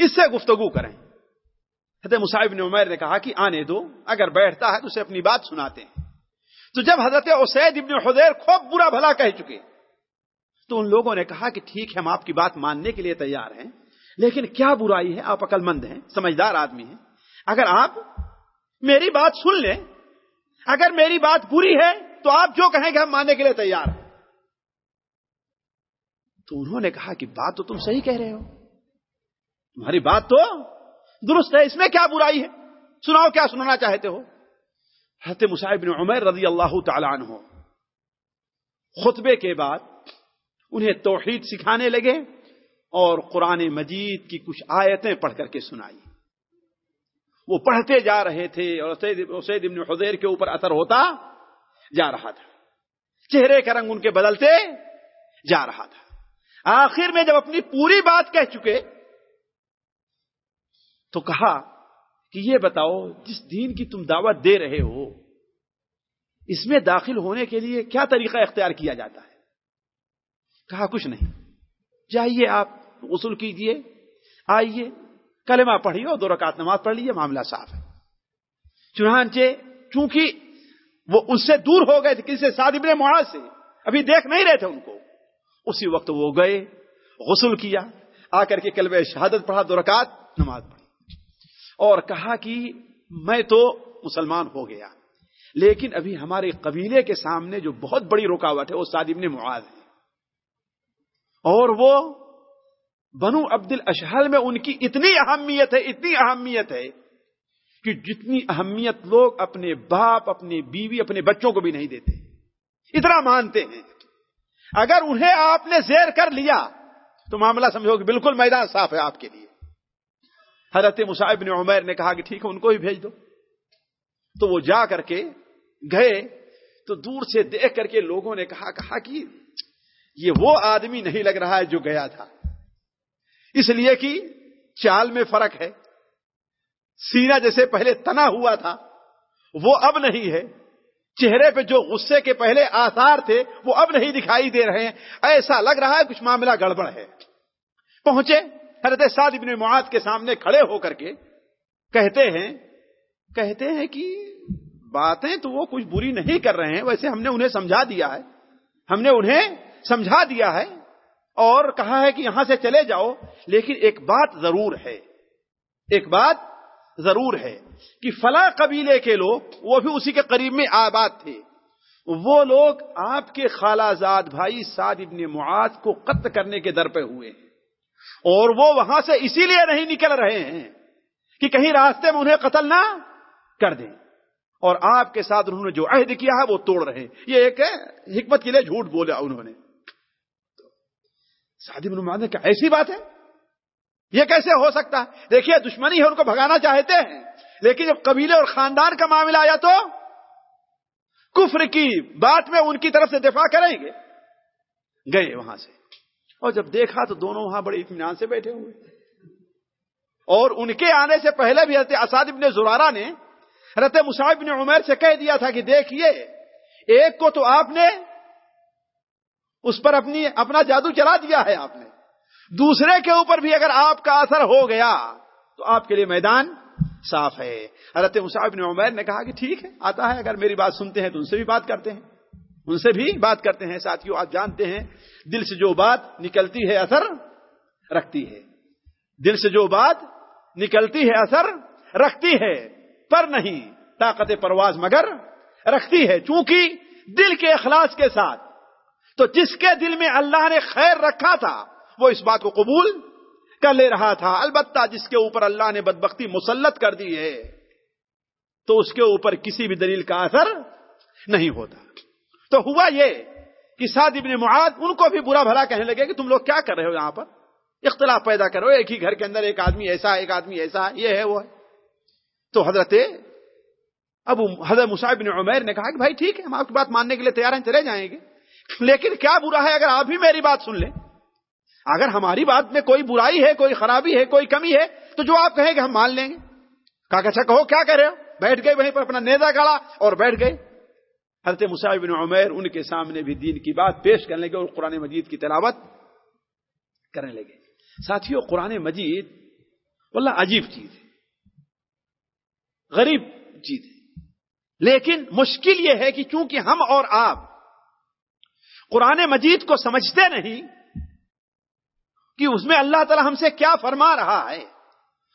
اس سے گفتگو کریں۔ حضرت مصعب نے عمیر نے کہا کہ آنے دو، اگر بیٹھتا ہے تو اسے اپنی بات سناتے ہیں۔ تو جب حضرت اسید ابن حضیر خوب برا بھلا کہہ چکے، تو ان لوگوں نے کہا کہ ٹھیک ہے، ہم آپ کی بات ماننے کے لیے تیار ہیں، لیکن کیا برائی ہے؟ آپ عقل مند ہیں، سمجھدار آدمی ہیں۔ اگر آپ میری بات سن لیں۔ اگر میری بات بری ہے تو آپ جو کہیں گے ہم ماننے کے لیے تیار ہیں۔ تو انہوں نے کہا کہ بات تو تم صحیح کہہ رہے ہو۔ تمہاری بات تو درست ہے، اس میں کیا برائی ہے؟ سناؤ کیا سنانا چاہتے ہو؟ حضرت مصعب بن عمر رضی اللہ تعالی عنہ خطبے کے بعد انہیں توحید سکھانے لگے اور قرآن مجید کی کچھ آیتیں پڑھ کر کے سنائی۔ وہ پڑھتے جا رہے تھے اور سید ابن حضیر کے اوپر اثر ہوتا جا رہا تھا۔ چہرے کا رنگ ان کے بدلتے جا رہا تھا۔ آخر میں جب اپنی پوری بات کہہ چکے، تو کہا کہ یہ بتاؤ، جس دین کی تم دعوت دے رہے ہو، اس میں داخل ہونے کے لیے کیا طریقہ اختیار کیا جاتا ہے؟ کہا، کچھ نہیں۔ جائیے آپ غسل کیجیے، آئیے۔ کلمہ پڑھیے اور دو رکعت نماز پڑھ لیجیے معاملہ صاف ہے۔ چنانچہ چونکہ وہ اس سے دور ہو گئے تھے، کسی سے ابن معاذ سے، ابھی دیکھ نہیں رہے تھے ان کو۔ اسی وقت وہ گئے، غسل کیا، آ کر کے کلب شہادت پڑھا، دو رکعت نماز پڑھی۔ اور کہا کہ میں تو مسلمان ہو گیا، لیکن ابھی ہمارے قبیلے کے سامنے جو بہت بڑی رکاوٹ ہے، وہ سعد ابن معاذ ہے۔ اور وہ بنو عبد الاشحل میں ان کی اتنی اہمیت ہے، اتنی اہمیت ہے کہ جتنی اہمیت لوگ اپنے باپ، اپنے بیوی، اپنے بچوں کو بھی نہیں دیتے۔ اتنا مانتے ہیں۔ اگر انہیں آپ نے زیر کر لیا، تو معاملہ سمجھو کہ بالکل میدان صاف ہے آپ کے لیے۔ حضرت مصعب بن عمیر نے کہا کہ ٹھیک ہے، ان کو ہی بھیج دو۔ تو وہ جا کر کے گئے۔ تو دور سے دیکھ کر کے لوگوں نے کہا کہا کہ یہ وہ آدمی نہیں لگ رہا ہے جو گیا تھا۔ اس لیے کہ چال میں فرق ہے۔ سینہ جیسے پہلے تنا ہوا تھا، وہ اب نہیں ہے۔ چہرے پہ جو غصے کے پہلے آثار تھے، وہ اب نہیں دکھائی دے رہے ہیں۔ ایسا لگ رہا ہے کچھ معاملہ گڑبڑ ہے۔ پہنچے، حضرت سعد ابن معاد کے سامنے کھڑے ہو کر کے کہتے ہیں کہتے ہیں کہ باتیں تو وہ کچھ بری نہیں کر رہے ہیں، ویسے ہم نے انہیں سمجھا دیا ہے۔ ہم نے انہیں سمجھا دیا ہے۔ اور کہا ہے کہ یہاں سے چلے جاؤ، لیکن ایک بات ضرور ہے۔ ایک بات ضرور ہے کہ فلاں قبیلے کے لوگ، وہ بھی اسی کے قریب میں آباد تھے۔ وہ لوگ آپ کے خالہ زاد بھائی سعد ابن معاذ کو قتل کرنے کے در پہ ہوئے۔ ہیں اور وہ وہاں سے اسی لیے نہیں نکل رہے ہیں کہ کہیں راستے میں انہیں قتل نہ کر دیں۔ اور آپ کے ساتھ انہوں نے جو عہد کیا ہے، وہ توڑ رہے ہیں۔ یہ ایک حکمت کے لیے جھوٹ بولا انہوں نے۔ سعد ابن معاذ نے کہا، ایسی بات ہے؟ یہ کیسے ہو سکتا؟ ہے دیکھیے، دشمنی ہے ان کو بھگانا چاہتے ہیں، لیکن جب قبیلے اور خاندان کا معاملہ آیا تو کفر کی بات میں ان کی طرف سے دفاع کریں گے۔ گئے وہاں سے۔ اور جب دیکھا تو دونوں وہاں بڑے اطمینان سے بیٹھے ہوئے۔ اور ان کے آنے سے پہلے بھی حضرت اساد ابن زرارہ نے حضرت مصعب بن عمر سے کہہ دیا تھا کہ دیکھیے، ایک کو تو آپ نے اس پر اپنی اپنا جادو چلا دیا ہے آپ نے۔ دوسرے کے اوپر بھی اگر آپ کا اثر ہو گیا، تو آپ کے لیے میدان صاف ہے۔ حضرت مصعب بن عمیر نے کہا کہ ٹھیک ہے، آتا ہے۔ اگر میری بات سنتے ہیں تو ان سے بھی بات کرتے ہیں۔ ان سے بھی بات کرتے ہیں۔ ساتھیوں آپ جانتے ہیں، دل سے جو بات نکلتی ہے اثر رکھتی ہے۔ دل سے جو بات نکلتی ہے اثر رکھتی ہے، پر نہیں، طاقت پرواز مگر رکھتی ہے۔ چونکہ دل کے اخلاص کے ساتھ تو جس کے دل میں اللہ نے خیر رکھا تھا، وہ اس بات کو قبول کر لے رہا تھا۔ البتہ جس کے اوپر اللہ نے بدبختی مسلط کر دی ہے، تو اس کے اوپر کسی بھی دلیل کا اثر نہیں ہوتا۔ تو ہوا یہ کہ سعد ابن معاد ان کو بھی برا بھلا کہنے لگے کہ تم لوگ کیا کر رہے ہو یہاں پر؟ اختلاف پیدا کرو، ایک ہی گھر کے اندر ایک آدمی ایسا، ایک آدمی ایسا، یہ ہے، وہ ہے۔ تو حضرت ابو، حضرت مصعب بن عمیر نے کہا کہ بھائی ٹھیک ہے، ہم آپ کی بات ماننے کے لیے تیار ہیں، چلے جائیں گے۔ لیکن کیا برا ہے اگر آپ بھی میری بات سن لیں؟ اگر ہماری بات میں کوئی برائی ہے، کوئی خرابی ہے، کوئی کمی ہے، تو جو آپ کہیں گے ہم مان لیں گے۔ کہا کہ اچھا کہو، کیا کہہ رہے ہو؟ بیٹھ گئے وہیں پر اپنا نیزا گاڑا اور بیٹھ گئے۔ حضرت مصعب بن عمیر ان کے سامنے بھی دین کی بات پیش کرنے لگے اور قرآن مجید کی تلاوت کرنے لگے۔ ساتھیوں قرآن مجید واللہ عجیب چیز ہے۔ غریب چیز ہے۔ لیکن مشکل یہ ہے کہ چونکہ ہم اور آپ قرآن مجید کو سمجھتے نہیں کہ اس میں اللہ تعالی ہم سے کیا فرما رہا ہے۔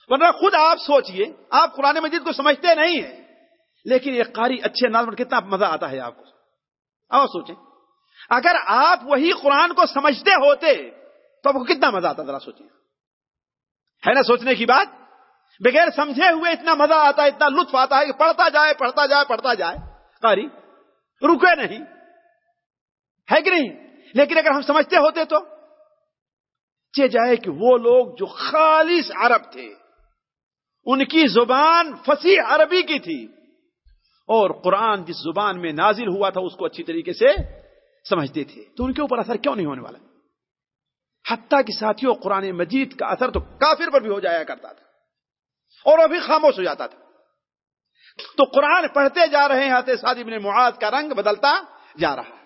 ورنہ خود آپ سوچئے، آپ قرآن مجید کو سمجھتے نہیں ہیں۔ لیکن یہ قاری اچھے ناز پر کتنا مزہ آتا ہے آپ کو۔ اور سوچیں، اگر آپ وہی قرآن کو سمجھتے ہوتے تو آپ کو کتنا مزہ آتا، ذرا سوچیں ہے نا سوچنے کی بات؟ بغیر سمجھے ہوئے اتنا مزہ آتا ہے اتنا لطف آتا ہے کہ پڑھتا جائے پڑھتا جائے پڑھتا جائے۔ قاری، رکے نہیں۔ ہے کہ نہیں؟ لیکن اگر ہم سمجھتے ہوتے تو؟ چے جائے کہ وہ لوگ جو خالص عرب تھے، ان کی زبان فصیح عربی کی تھی، اور قرآن جس زبان میں نازل ہوا تھا، اس کو اچھی طریقے سے سمجھتے تھے۔ تو ان کے اوپر اثر کیوں نہیں ہونے والا؟ حتیٰ کہ ساتھیوں، قرآن مجید کا اثر تو کافر پر بھی ہو جایا کرتا تھا، اور وہ بھی خاموش ہو جاتا تھا۔ تو قرآن پڑھتے جا رہے ہیں سعد ابن معاذ کا رنگ بدلتا جا رہا۔ ہے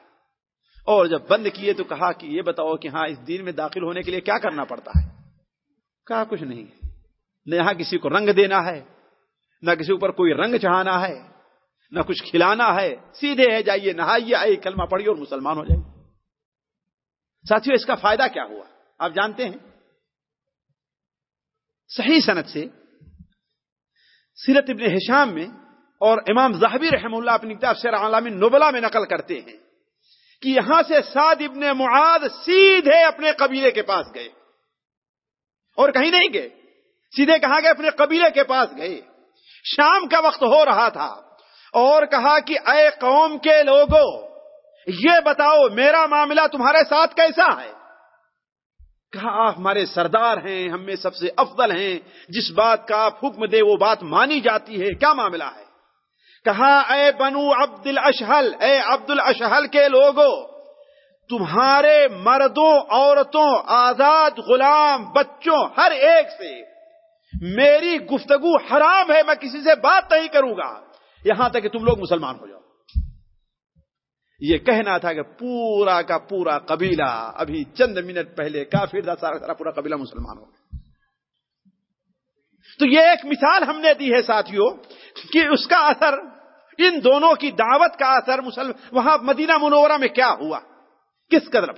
اور جب بند کیے تو کہا کہ یہ بتاؤ کہ ہاں اس دین میں داخل ہونے کے لیے کیا کرنا پڑتا ہے؟ کہا کچھ نہیں۔ نہ یہاں کسی کو رنگ دینا ہے، نہ کسی اوپر کوئی رنگ چڑھانا ہے، نہ کچھ کھلانا ہے۔ سیدھے ہے، جائیے، نہائیے، آئیے، کلمہ پڑھیے اور مسلمان ہو جائیے۔ ساتھیوں اس کا فائدہ کیا ہوا؟ آپ جانتے ہیں؟ صحیح صنعت سے سیرت ابن حشام میں اور امام زہبی رحم اللہ اپنی کتاب سیر عالم نبلا میں نقل کرتے ہیں۔ کہ یہاں سے سعد ابن معاد سیدھے اپنے قبیلے کے پاس گئے۔ اور کہیں نہیں گئے، سیدھے کہاں گئے اپنے قبیلے کے پاس گئے۔ شام کا وقت ہو رہا تھا اور کہا کہ اے قوم کے لوگوں یہ بتاؤ میرا معاملہ تمہارے ساتھ کیسا ہے؟ کہا، آپ ہمارے سردار ہیں، ہم میں سب سے افضل ہیں، جس بات کا آپ حکم دے وہ بات مانی جاتی ہے، کیا معاملہ ہے؟ کہا، اے بنو عبد الاشہل، اے عبد الاشہل کے لوگوں تمہارے مردوں، عورتوں، آزاد غلام بچوں، ہر ایک سے میری گفتگو حرام ہے، میں کسی سے بات نہیں کروں گا، یہاں تک کہ تم لوگ مسلمان ہو جاؤ. یہ کہنا تھا کہ پورا کا پورا قبیلہ ابھی چند منٹ پہلے کافر تھا، سارا سارا پورا قبیلہ مسلمان ہو گیا۔ تو یہ ایک مثال ہم نے دی ہے ساتھیوں کہ اس کا اثر، ان دونوں کی دعوت کا اثر مسلم، وہاں مدینہ منورہ میں کیا ہوا؟ کس قدر؟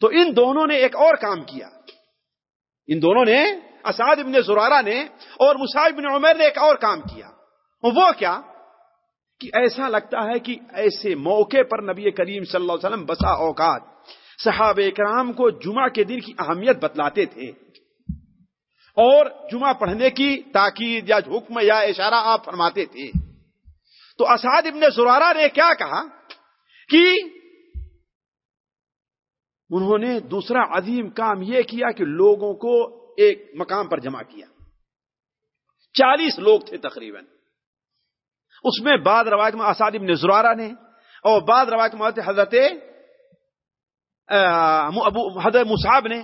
تو ان دونوں نے ایک اور کام کیا۔ ان دونوں نے، اسعد ابن زرارہ نے اور مصعب بن عمر نے ایک اور کام کیا۔ وہ کیا؟ کہ ایسا لگتا ہے کہ ایسے موقع پر نبی کریم صلی اللہ علیہ وسلم بسا اوقات صحابہ کرام کو جمعہ کے دن کی اہمیت بتلاتے تھے۔ اور جمعہ پڑھنے کی تاکید یا حکم یا اشارہ آپ فرماتے تھے۔ تو اسعد ابن زرارہ نے کیا کہا کہ انہوں نے دوسرا عظیم کام یہ کیا کہ لوگوں کو ایک مقام پر جمع کیا۔ چالیس لوگ تھے تقریباً۔ اس میں بعد روایت میں اسعد ابن زرارہ نے اور بعد روایت میں حضرت ابو حضرت مصعب نے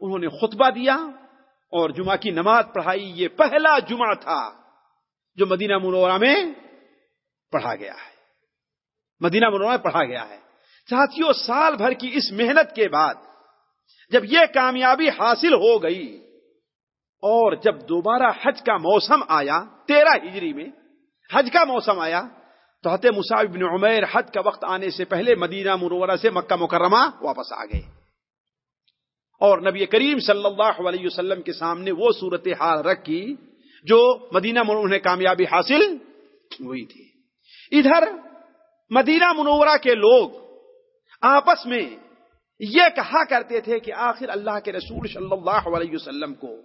انہوں نے خطبہ دیا۔ اور جمعہ کی نماز پڑھائی، یہ پہلا جمعہ تھا جو مدینہ منورہ میں پڑھا گیا ہے۔ مدینہ منورہ میں پڑھا گیا ہے۔ ساتھیوں سال بھر کی اس محنت کے بعد جب یہ کامیابی حاصل ہو گئی اور جب دوبارہ حج کا موسم آیا، تیرہ ہجری میں حج کا موسم آیا، تو حت مصعب بن عمیر حج کا وقت آنے سے پہلے مدینہ منورہ سے مکہ مکرمہ واپس آ گئے۔ اور نبی کریم صلی اللہ علیہ وسلم کے سامنے وہ صورت حال رکھی جو مدینہ منورہ نے کامیابی حاصل ہوئی تھی۔ ادھر مدینہ منورہ کے لوگ آپس میں یہ کہا کرتے تھے کہ آخر اللہ کے رسول صلی اللہ علیہ وسلم کو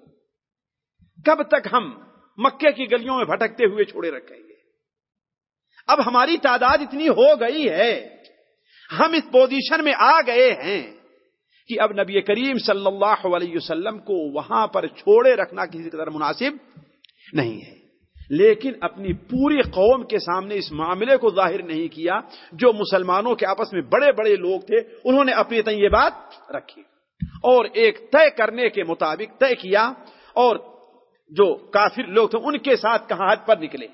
کب تک ہم مکے کی گلیوں میں بھٹکتے ہوئے چھوڑے رکھیں گے؟ اب ہماری تعداد اتنی ہو گئی ہے، ہم اس پوزیشن میں آ گئے ہیں۔ کہ اب نبی کریم صلی اللہ علیہ وسلم کو وہاں پر چھوڑے رکھنا کسی قدر مناسب نہیں ہے۔ لیکن اپنی پوری قوم کے سامنے اس معاملے کو ظاہر نہیں کیا، جو مسلمانوں کے آپس میں بڑے بڑے لوگ تھے، انہوں نے اپنی تن یہ بات رکھی۔ اور ایک طے کرنے کے مطابق طے کیا، اور جو کافر لوگ تھے، ان کے ساتھ کہاں حج پر نکلے؟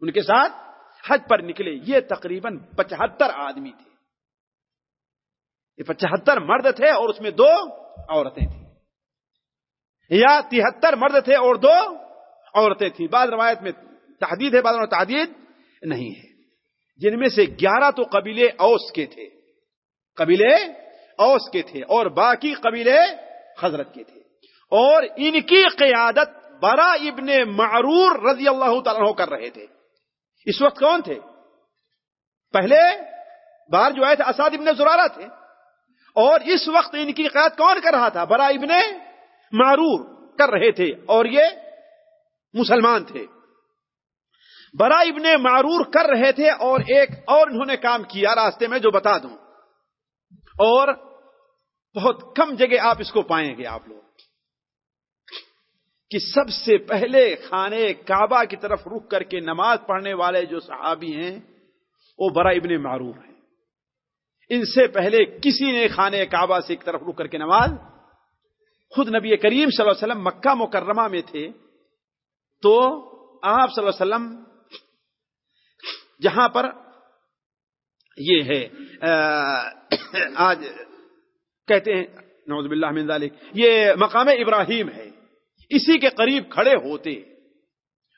ان کے ساتھ حج پر نکلے۔ یہ تقریباً پچہتر آدمی تھے۔ یہ پچہتر مرد تھے اور اس میں دو عورتیں تھیں۔ یا تہتر مرد تھے اور دو عورتیں تھیں۔ بعض روایت میں تحدید ہے، بعض میں تحدید نہیں ہے۔ جن میں سے گیارہ تو قبیلے اوس کے تھے۔ قبیلے اوس کے تھے اور باقی قبیلے حضرت کے تھے۔ اور ان کی قیادت برا ابن معرور رضی اللہ تعالیٰ کر رہے تھے۔ اس وقت کون تھے؟ پہلے بار جو آئے تھے اساد ابن زرارہ تھے۔ اور اس وقت ان کی قیادت کون کر رہا تھا؟ برا ابن معرور کر رہے تھے اور یہ مسلمان تھے۔ برا ابن معرور کر رہے تھے اور ایک اور انہوں نے کام کیا راستے میں جو بتا دوں۔ اور بہت کم جگہ آپ اس کو پائیں گے آپ لوگ۔ کہ سب سے پہلے خانے کعبہ کی طرف رک کر کے نماز پڑھنے والے جو صحابی ہیں، وہ برا ابن معروف ہیں۔ ان سے پہلے کسی نے خانے کعبہ سے ایک طرف رک کر کے نماز خود نبی کریم صلی اللہ علیہ وسلم مکہ مکرمہ میں تھے، تو آپ صلی اللہ علیہ وسلم جہاں پر یہ ہے آج کہتے ہیں نوز باللہ من ذالک، یہ مقام ابراہیم ہے۔ اسی کے قریب کھڑے ہوتے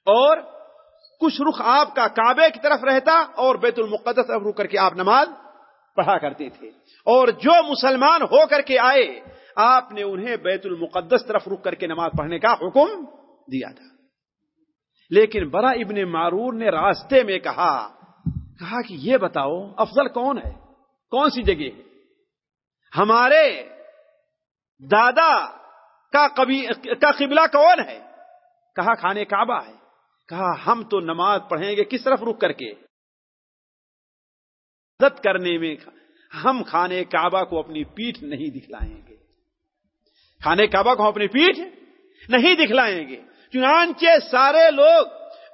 اور کچھ رخ آپ کا کعبے کی طرف رہتا اور بیت المقدس طرف رک کر کے آپ نماز پڑھا کرتے تھے۔ اور جو مسلمان ہو کر کے آئے، آپ نے انہیں بیت المقدس طرف رک کر کے نماز پڑھنے کا حکم دیا تھا۔ لیکن برا ابن معرور نے راستے میں کہا کہا کہ یہ بتاؤ، افضل کون ہے؟ کون سی جگہ ہے؟ ہمارے دادا کا کا قبلہ کون ہے؟ کہا کھانے کعبہ ہے۔ کہا، ہم تو نماز پڑھیں گے کس طرف رک کر کے؟ عزت کرنے میں ہم کھانے کعبہ کو اپنی پیٹھ نہیں دکھلائیں گے۔ کھانے کعبہ کو اپنی پیٹھ نہیں دکھلائیں گے۔ چنانچہ سارے لوگ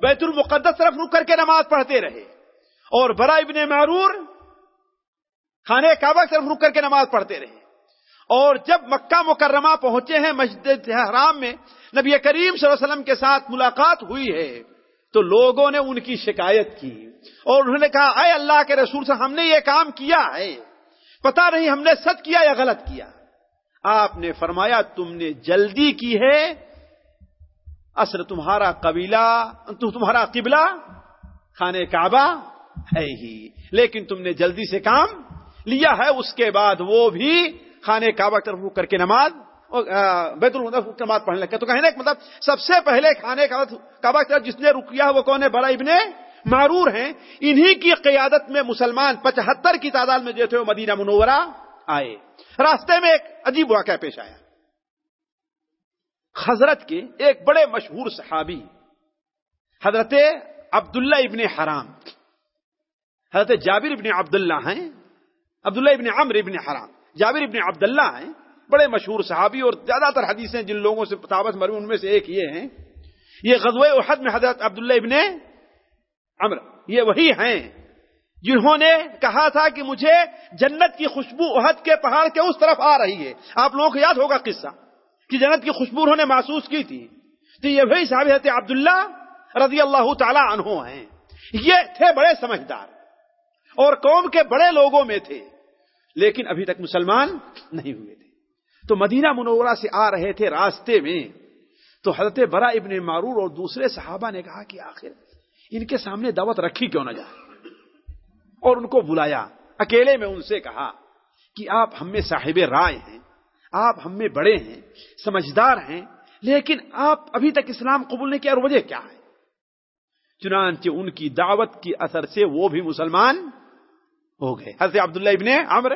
بیت المقدس طرف رک کر کے نماز پڑھتے رہے اور برا ابن معرور خانے کعبہ کی طرف رک کر کے نماز پڑھتے رہے۔ اور جب مکہ مکرمہ پہنچے ہیں مسجد حرام میں، نبی کریم صلی اللہ علیہ وسلم کے ساتھ ملاقات ہوئی ہے۔ تو لوگوں نے ان کی شکایت کی اور انہوں نے کہا، اے اللہ کے رسول سے ہم نے یہ کام کیا ہے۔ پتا نہیں ہم نے سچ کیا یا غلط کیا۔ آپ نے فرمایا، تم نے جلدی کی ہے۔ اصل تمہارا قبیلہ، تمہارا قبلہ خانے کعبہ ہے ہی۔ لیکن تم نے جلدی سے کام لیا ہے۔ اس کے بعد وہ بھی خانے کعبہ طرف کر کے نماز بیت المدف نماز پڑھنے لگے۔ تو کہنے مطلب سب سے پہلے کھانے کعبہ طرف جس نے رکیا وہ کون ہے؟ بڑا ابن معرور ہیں۔ انہی کی قیادت میں مسلمان پچہتر کی تعداد میں جو تھے، وہ مدینہ منورہ آئے۔ راستے میں ایک عجیب واقعہ پیش آیا۔ حضرت کے ایک بڑے مشہور صحابی، حضرت عبداللہ ابن حرام، حضرت جابر ابن عبداللہ ہیں، عبداللہ ابن عمر ابن حرام، جابر ابن عبداللہ ہیں۔ بڑے مشہور صحابی اور زیادہ تر حدیثیں جن لوگوں سے پتابت مری ان میں سے ایک یہ ہیں۔ یہ غزوہ احد میں حضرت عبداللہ ابن عمر یہ وہی ہیں جنہوں نے کہا تھا کہ مجھے جنت کی خوشبو احد کے پہاڑ کے اس طرف آ رہی ہے۔ آپ لوگوں کو یاد ہوگا قصہ کہ جنت کی خوشبو انہوں نے محسوس کی تھی۔ تو یہ وہی صحابی حضرت عبداللہ رضی اللہ تعالی عنہ ہیں۔ یہ تھے بڑے سمجھدار اور قوم کے بڑے لوگوں میں تھے۔ لیکن ابھی تک مسلمان نہیں ہوئے۔ تو مدینہ منورہ سے آ رہے تھے راستے میں، تو حضرت برا ابن معرور اور دوسرے صحابہ نے کہا کہ آخر ان کے سامنے دعوت رکھی کیوں نہ جائے؟ اور ان کو بلایا۔ اکیلے میں ان سے کہا کہ آپ ہم میں صاحب رائے ہیں، آپ ہم میں بڑے ہیں، سمجھدار ہیں، لیکن آپ ابھی تک اسلام قبول نہیں کیا اور وجہ کیا ہے؟ چنانچہ ان کی دعوت کی اثر سے وہ بھی مسلمان ہو گئے۔ حضرت عبداللہ ابن عمر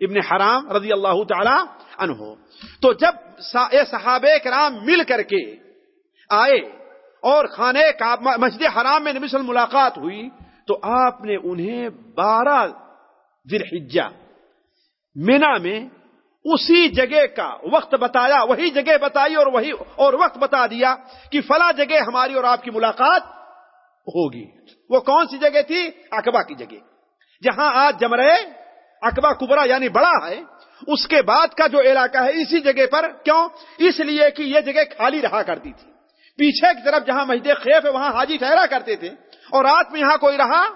ابن حرام رضی اللہ تعالی عنہ۔ تو جب صحابہ کرام مل کر کے آئے اور خانے مسجد حرام میں نبی صلی اللہ ملاقات ہوئی، تو آپ نے انہیں بارہ ذرحجہ مینا میں اسی جگہ کا وقت بتایا، وہی جگہ بتائی اور وہی اور وقت بتا دیا کہ فلاں جگہ ہماری اور آپ کی ملاقات ہوگی۔ وہ کون سی جگہ تھی؟ اکبا کی جگہ، جہاں آج جمرے اکبا کبرا یعنی بڑا ہے اس کے بعد کا جو علاقہ ہے اسی جگہ پر کیوں؟ اس لیے کہ یہ جگہ خالی رہا کرتی تھی۔ پیچھے کی طرف جہاں مسجد خیف ہے وہاں حاجی ٹھہرا کرتے تھے۔ اور رات میں یہاں کوئی رہا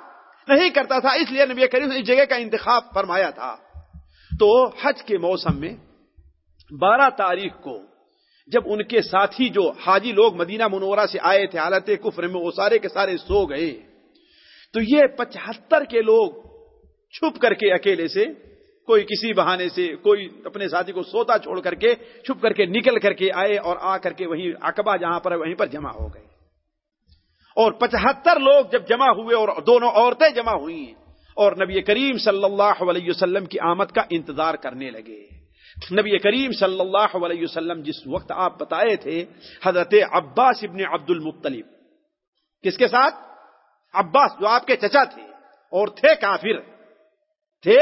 نہیں کرتا تھا اس لیے نبی کریم اس جگہ کا انتخاب فرمایا تھا۔ تو حج کے موسم میں بارہ تاریخ کو جب ان کے ساتھی جو حاجی لوگ مدینہ منورہ سے آئے تھے حالت کفر میں وہ سارے کے سارے سو گئے۔ تو یہ پچہتر کے لوگ چھپ کر کے اکیلے سے، کوئی کسی بہانے سے، کوئی اپنے ساتھی کو سوتا چھوڑ کر کے، چھپ کر کے نکل کر کے آئے اور آ کر کے وہیں اکبا جہاں پر وہیں پر جمع ہو گئے۔ اور پچہتر لوگ جب جمع ہوئے اور دونوں عورتیں جمع ہوئی اور نبی کریم صلی اللہ علیہ وسلم کی آمد کا انتظار کرنے لگے۔ نبی کریم صلی اللہ علیہ وسلم جس وقت آپ بتائے تھے، حضرت عباس ابن عبد المطلب کس کے ساتھ؟ عباس جو آپ کے چچا تھے اور تھے کافر۔ تھے،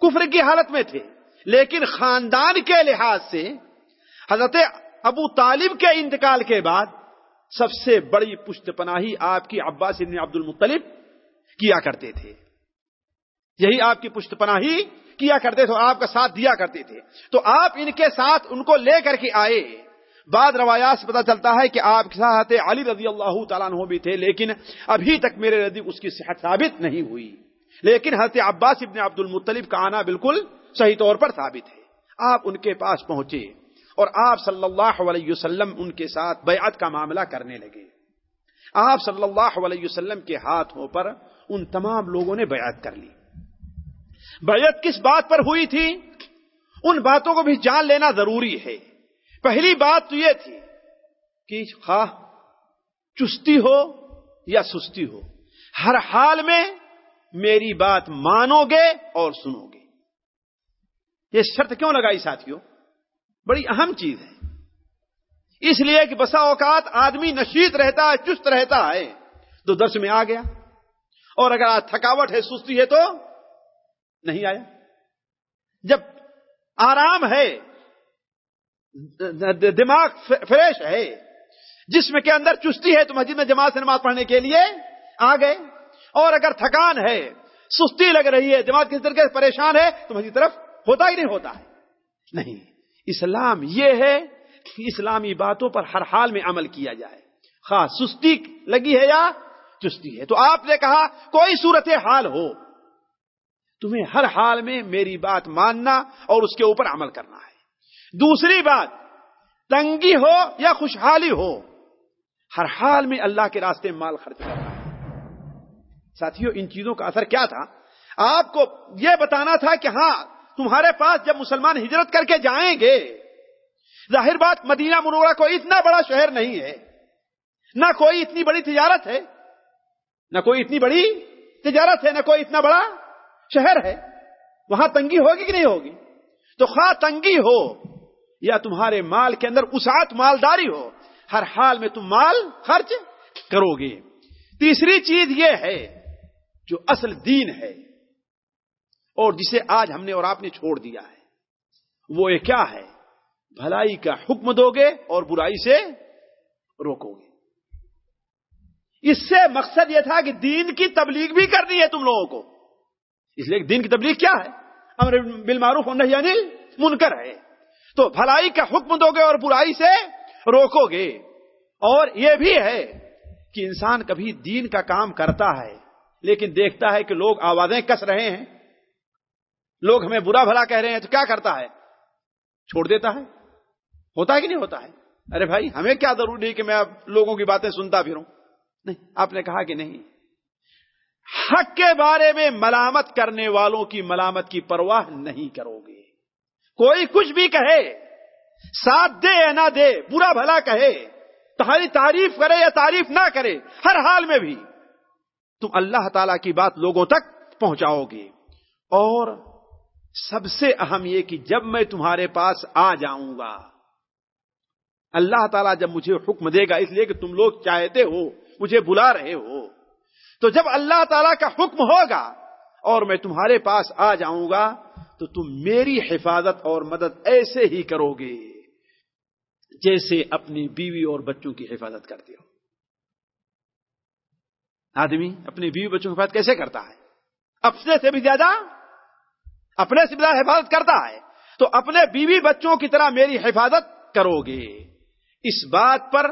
کفر کی حالت میں تھے۔ لیکن خاندان کے لحاظ سے، حضرت ابو طالب کے انتقال کے بعد سب سے بڑی پشت پناہی آپ کی عباس ابن عبد المطلب کیا کرتے تھے۔ یہی آپ کی پشت پناہی کیا کرتے تھے آپ کا ساتھ دیا کرتے تھے۔ تو آپ ان کے ساتھ ان کو لے کر کے آئے۔ بعد روایات سے پتا چلتا ہے کہ آپ کے ساتھ علی رضی اللہ تعالیٰ بھی تھے، لیکن ابھی تک میرے نزدیک اس کی صحت ثابت نہیں ہوئی۔ لیکن حضرت عباس ابن عبد المطلب کا آنا بالکل صحیح طور پر ثابت ہے۔ آپ ان کے پاس پہنچے اور آپ صلی اللہ علیہ وسلم ان کے ساتھ بیعت کا معاملہ کرنے لگے۔ آپ صلی اللہ علیہ وسلم کے ہاتھوں پر ان تمام لوگوں نے بیعت کر لی۔ بیعت کس بات پر ہوئی تھی؟ ان باتوں کو بھی جان لینا ضروری ہے۔ پہلی بات تو یہ تھی کہ خواہ چستی ہو یا سستی ہو، ہر حال میں میری بات مانو گے اور سنو گے۔ یہ شرط کیوں لگائی ساتھیوں؟ بڑی اہم چیز ہے۔ اس لیے کہ بسا اوقات آدمی نشیت رہتا ہے، چست رہتا ہے۔ تو درس میں آ گیا۔ اور اگر آج تھکاوٹ ہے سستی ہے تو نہیں آیا۔ جب آرام ہے، دماغ فریش ہے جسم کے اندر چستی ہے، تو مسجد میں جماعت سے نماز پڑھنے کے لیے آ گئے۔ اور اگر تھکان ہے، سستی لگ رہی ہے جماعت کس طرح پریشان ہے، تو مسجد طرف ہوتا ہی نہیں ہوتا ہے۔ نہیں، اسلام یہ ہے کہ اسلامی باتوں پر ہر حال میں عمل کیا جائے۔ خاص سستی لگی ہے یا چستی ہے؟ تو آپ نے کہا، کوئی صورت حال ہو، تمہیں ہر حال میں میری بات ماننا اور اس کے اوپر عمل کرنا ہے۔ دوسری بات، تنگی ہو یا خوشحالی ہو، ہر حال میں اللہ کے راستے مال خرچ کرنا۔ ساتھیوں ان چیزوں کا اثر کیا تھا؟ آپ کو یہ بتانا تھا کہ ہاں تمہارے پاس جب مسلمان ہجرت کر کے جائیں گے، ظاہر بات مدینہ منورہ کوئی اتنا بڑا شہر نہیں ہے، نہ کوئی اتنی بڑی تجارت ہے، نہ کوئی اتنی بڑی تجارت ہے، نہ کوئی اتنا بڑا شہر ہے، وہاں تنگی ہوگی کہ نہیں ہوگی؟ تو خواہ تنگی ہو یا تمہارے مال کے اندر اسات مالداری ہو، ہر حال میں تم مال خرچ کرو گے۔ تیسری چیز یہ ہے جو اصل دین ہے اور جسے آج ہم نے اور آپ نے چھوڑ دیا ہے، وہ یہ کیا ہے؟ بھلائی کا حکم دو گے اور برائی سے روکو گے۔ اس سے مقصد یہ تھا کہ دین کی تبلیغ بھی کرنی ہے تم لوگوں کو۔ اس لیے دین کی تبلیغ کیا ہے؟ امر بالمعروف اور نہیں انل منکر ہے۔ تو بھلائی کا حکم دو گے اور برائی سے روکو گے۔ اور یہ بھی ہے کہ انسان کبھی دین کا کام کرتا ہے۔ لیکن دیکھتا ہے کہ لوگ آوازیں کس رہے ہیں۔ لوگ ہمیں برا بھلا کہہ رہے ہیں تو کیا کرتا ہے؟ چھوڑ دیتا ہے؟ ہوتا ہے کہ نہیں ہوتا ہے؟ ارے بھائی، ہمیں کیا ضروری ہے کہ میں لوگوں کی باتیں سنتا پھروں نہیں، آپ نے کہا کہ نہیں۔ حق کے بارے میں ملامت کرنے والوں کی ملامت کی پرواہ نہیں کرو گے۔ کوئی کچھ بھی کہے، ساتھ دے یا نہ دے، برا بھلا کہے تمہاری تعریف کرے یا تعریف نہ کرے، ہر حال میں بھی۔ تم اللہ تعالی کی بات لوگوں تک پہنچاؤ گے۔ اور سب سے اہم یہ کہ جب میں تمہارے پاس آ جاؤں گا، اللہ تعالیٰ جب مجھے حکم دے گا، اس لیے کہ تم لوگ چاہتے ہو، مجھے بلا رہے ہو، تو جب اللہ تعالیٰ کا حکم ہوگا اور میں تمہارے پاس آ جاؤں گا، تو تم میری حفاظت اور مدد ایسے ہی کرو گے جیسے اپنی بیوی اور بچوں کی حفاظت کرتے ہو۔ آدمی اپنی بیوی بچوں کی حفاظت کیسے کرتا ہے؟ اپنے سے بھی زیادہ اپنے سے بھی زیادہ حفاظت کرتا ہے۔ تو اپنے بیوی بچوں کی طرح میری حفاظت کرو گے۔ اس بات پر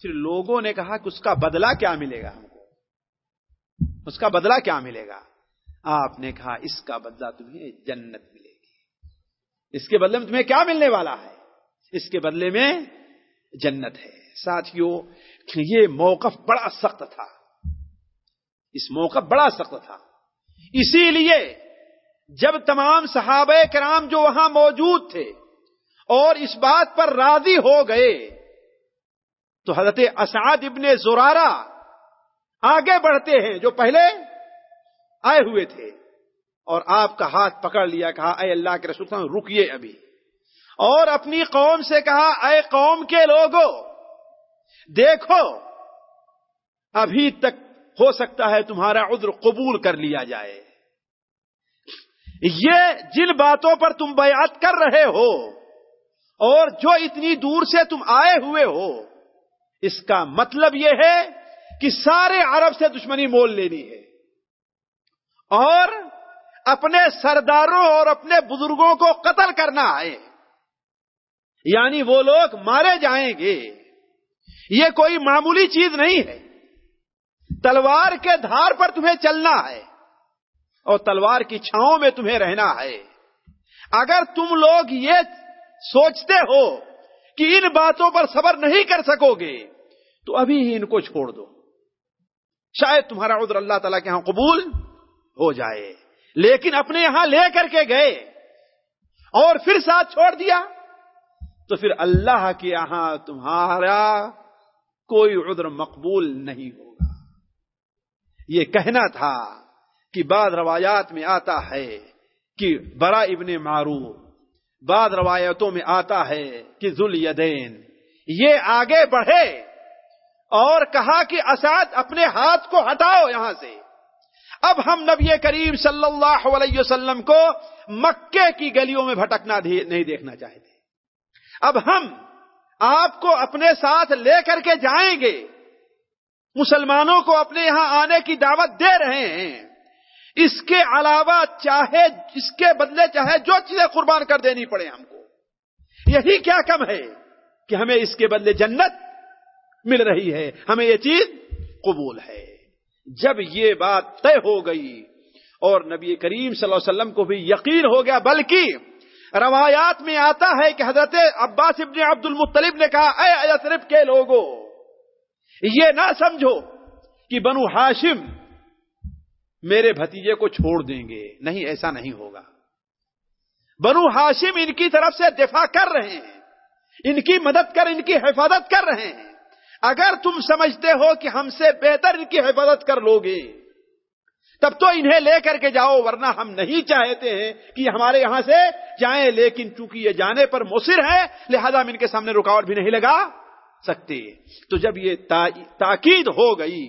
پھر لوگوں نے کہا کہ اس کا بدلہ کیا ملے گا ہم کو؟ اس کا بدلہ کیا ملے گا؟ آپ نے کہا اس کا بدلہ تمہیں جنت ملے گی۔ اس کے بدلے میں تمہیں کیا ملنے والا ہے؟ اس کے بدلے میں جنت ہے۔ ساتھیوں، یہ موقف بڑا سخت تھا۔ اس موقف بڑا سخت تھا۔ اسی لیے جب تمام صحابہ کرام جو وہاں موجود تھے اور اس بات پر راضی ہو گئے، تو حضرت اسعد ابن زرارہ آگے بڑھتے ہیں جو پہلے آئے ہوئے تھے۔ اور آپ کا ہاتھ پکڑ لیا، کہا، اے اللہ کے رسول رکیے ابھی۔ اور اپنی قوم سے کہا، اے قوم کے لوگوں، دیکھو، ابھی تک ہو سکتا ہے تمہارا عذر قبول کر لیا جائے۔ یہ جن باتوں پر تم بیعت کر رہے ہو اور جو اتنی دور سے تم آئے ہوئے ہو، اس کا مطلب یہ ہے کہ سارے عرب سے دشمنی مول لینی ہے۔ اور اپنے سرداروں اور اپنے بزرگوں کو قتل کرنا ہے۔ یعنی وہ لوگ مارے جائیں گے۔ یہ کوئی معمولی چیز نہیں ہے۔ تلوار کے دھار پر تمہیں چلنا ہے اور تلوار کی چھاؤں میں تمہیں رہنا ہے۔ اگر تم لوگ یہ سوچتے ہو کہ ان باتوں پر صبر نہیں کر سکو گے، تو ابھی ہی ان کو چھوڑ دو۔ شاید تمہارا عذر اللہ تعالیٰ کے ہاں قبول ہو جائے، لیکن اپنے یہاں لے کر کے گئے اور پھر ساتھ چھوڑ دیا، تو پھر اللہ کے یہاں تمہارا کوئی عذر مقبول نہیں ہوگا یہ کہنا تھا کہ بعض روایات میں آتا ہے کہ برا ابن معروف، بعض روایتوں میں آتا ہے کہ ذل یدین یہ آگے بڑھے اور کہا کہ اساد اپنے ہاتھ کو ہٹاؤ یہاں سے۔ اب ہم نبی کریم صلی اللہ علیہ وسلم کو مکے کی گلیوں میں بھٹکنا نہیں دیکھنا چاہتے۔ اب ہم آپ کو اپنے ساتھ لے کر کے جائیں گے۔ مسلمانوں کو اپنے یہاں آنے کی دعوت دے رہے ہیں۔ اس کے علاوہ چاہے اس کے بدلے چاہے جو چیزیں قربان کر دینی پڑے ہم کو۔ یہی کیا کم ہے کہ ہمیں اس کے بدلے جنت مل رہی ہے۔ ہمیں یہ چیز قبول ہے۔ جب یہ بات طے ہو گئی اور نبی کریم صلی اللہ علیہ وسلم کو بھی یقین ہو گیا، بلکہ روایات میں آتا ہے کہ حضرت عباس ابن عبد المطلب نے کہا، اے صرف کے لوگوں یہ نہ سمجھو کہ بنو ہاشم میرے بھتیجے کو چھوڑ دیں گے۔ نہیں، ایسا نہیں ہوگا۔ بنو ہاشم ان کی طرف سے دفاع کر رہے ہیں۔ ان کی مدد کر، ان کی حفاظت کر رہے ہیں۔ اگر تم سمجھتے ہو کہ ہم سے بہتر ان کی حفاظت کر لو گے، تب تو انہیں لے کر کے جاؤ، ورنہ ہم نہیں چاہتے ہیں کہ ہمارے یہاں سے جائیں۔ لیکن چونکہ یہ جانے پر مصر ہے، لہذا ہم ان کے سامنے رکاوٹ بھی نہیں لگا۔ سکتے تو جب یہ تاکید ہو گئی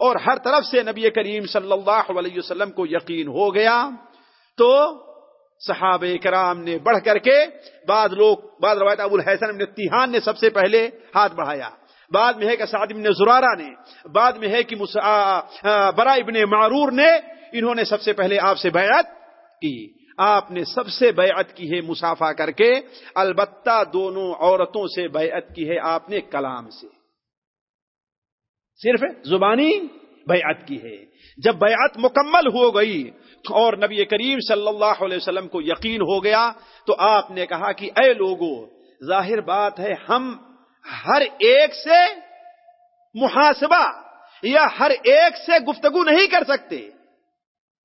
اور ہر طرف سے نبی کریم صلی اللہ علیہ وسلم کو یقین ہو گیا، تو صحابہ کرام نے بڑھ کر کے بعد لوگ بعد روایت ابو الحسن ابن تیحان نے سب سے پہلے ہاتھ بڑھایا۔ بعد میں ہے کہ سعد ابن زرارہ نے، بعد میں ہے کہ برا ابن معرور نے، انہوں نے سب سے پہلے آپ سے بیعت کی۔ آپ نے سب سے بیعت کی ہے مسافہ کر کے، البتہ دونوں عورتوں سے بیعت کی ہے آپ نے کلام سے۔ صرف زبانی بیعت کی ہے۔ جب بیعت مکمل ہو گئی اور نبی کریم صلی اللہ علیہ وسلم کو یقین ہو گیا، تو آپ نے کہا کہ اے لوگوں ظاہر بات ہے ہم ہر ایک سے محاسبہ یا ہر ایک سے گفتگو نہیں کر سکتے۔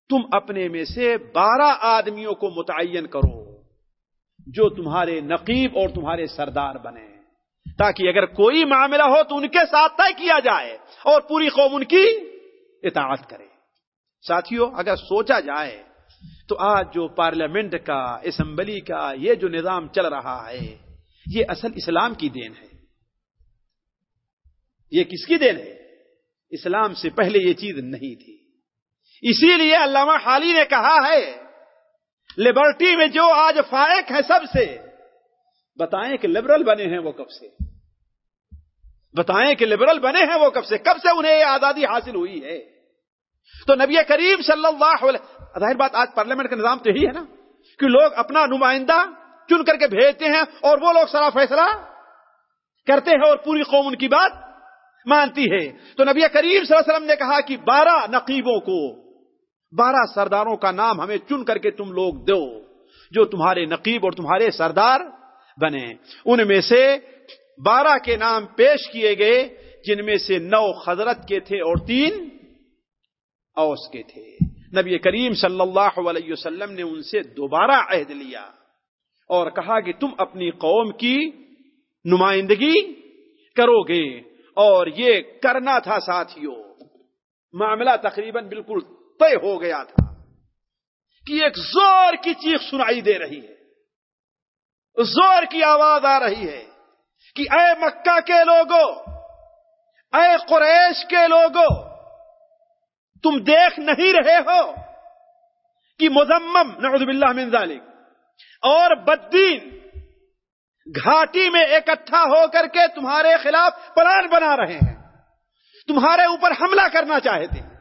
تم اپنے میں سے بارہ آدمیوں کو متعین کرو جو تمہارے نقیب اور تمہارے سردار بنے۔ تاکہ اگر کوئی معاملہ ہو تو ان کے ساتھ طے کیا جائے اور پوری قوم ان کی اطاعت کرے۔ ساتھیوں اگر سوچا جائے تو آج جو پارلیمنٹ کا، اسمبلی کا یہ جو نظام چل رہا ہے، یہ اصل اسلام کی دین ہے۔ یہ کس کی دین ہے؟ اسلام سے پہلے یہ چیز نہیں تھی۔ اسی لیے علامہ حالی نے کہا ہے، لبرٹی میں جو آج فائق ہے سب سے، بتائیں کہ لبرل بنے ہیں وہ کب سے؟ بتائیں کہ لبرل بنے ہیں وہ کب سے؟ کب سے انہیں یہ آزادی حاصل ہوئی ہے؟ تو نبی کریم صلی اللہ علیہ ظاہر بات آج پارلیمنٹ کا نظام تو یہی ہے نا، کہ لوگ اپنا نمائندہ چن کر کے بھیجتے ہیں اور وہ لوگ سارا فیصلہ کرتے ہیں اور پوری قوم ان کی بات مانتی ہے۔ تو نبی کریم صلی اللہ علیہ وسلم نے کہا کہ بارہ نقیبوں کو بارہ سرداروں کا نام ہمیں چن کر کے تم لوگ دو، جو تمہارے نقیب اور تمہارے سردار بنے۔ ان میں سے بارہ کے نام پیش کیے گئے، جن میں سے نو حضرت کے تھے اور تین اوس کے تھے۔ نبی کریم صلی اللہ علیہ وسلم نے ان سے دوبارہ عہد لیا اور کہا کہ تم اپنی قوم کی نمائندگی کرو گے اور یہ کرنا تھا ساتھیوں۔ معاملہ تقریباً بالکل طے ہو گیا تھا کہ ایک زور کی چیخ سنائی دے رہی ہے۔ زور کی آواز آ رہی ہے کہ اے مکہ کے لوگوں، اے قریش کے لوگوں، تم دیکھ نہیں رہے ہو کہ مزمم نعوذ باللہ من ذالک، اور بدین گھاٹی میں اکٹھا ہو کر کے تمہارے خلاف پلان بنا رہے ہیں۔ تمہارے اوپر حملہ کرنا چاہتے ہیں۔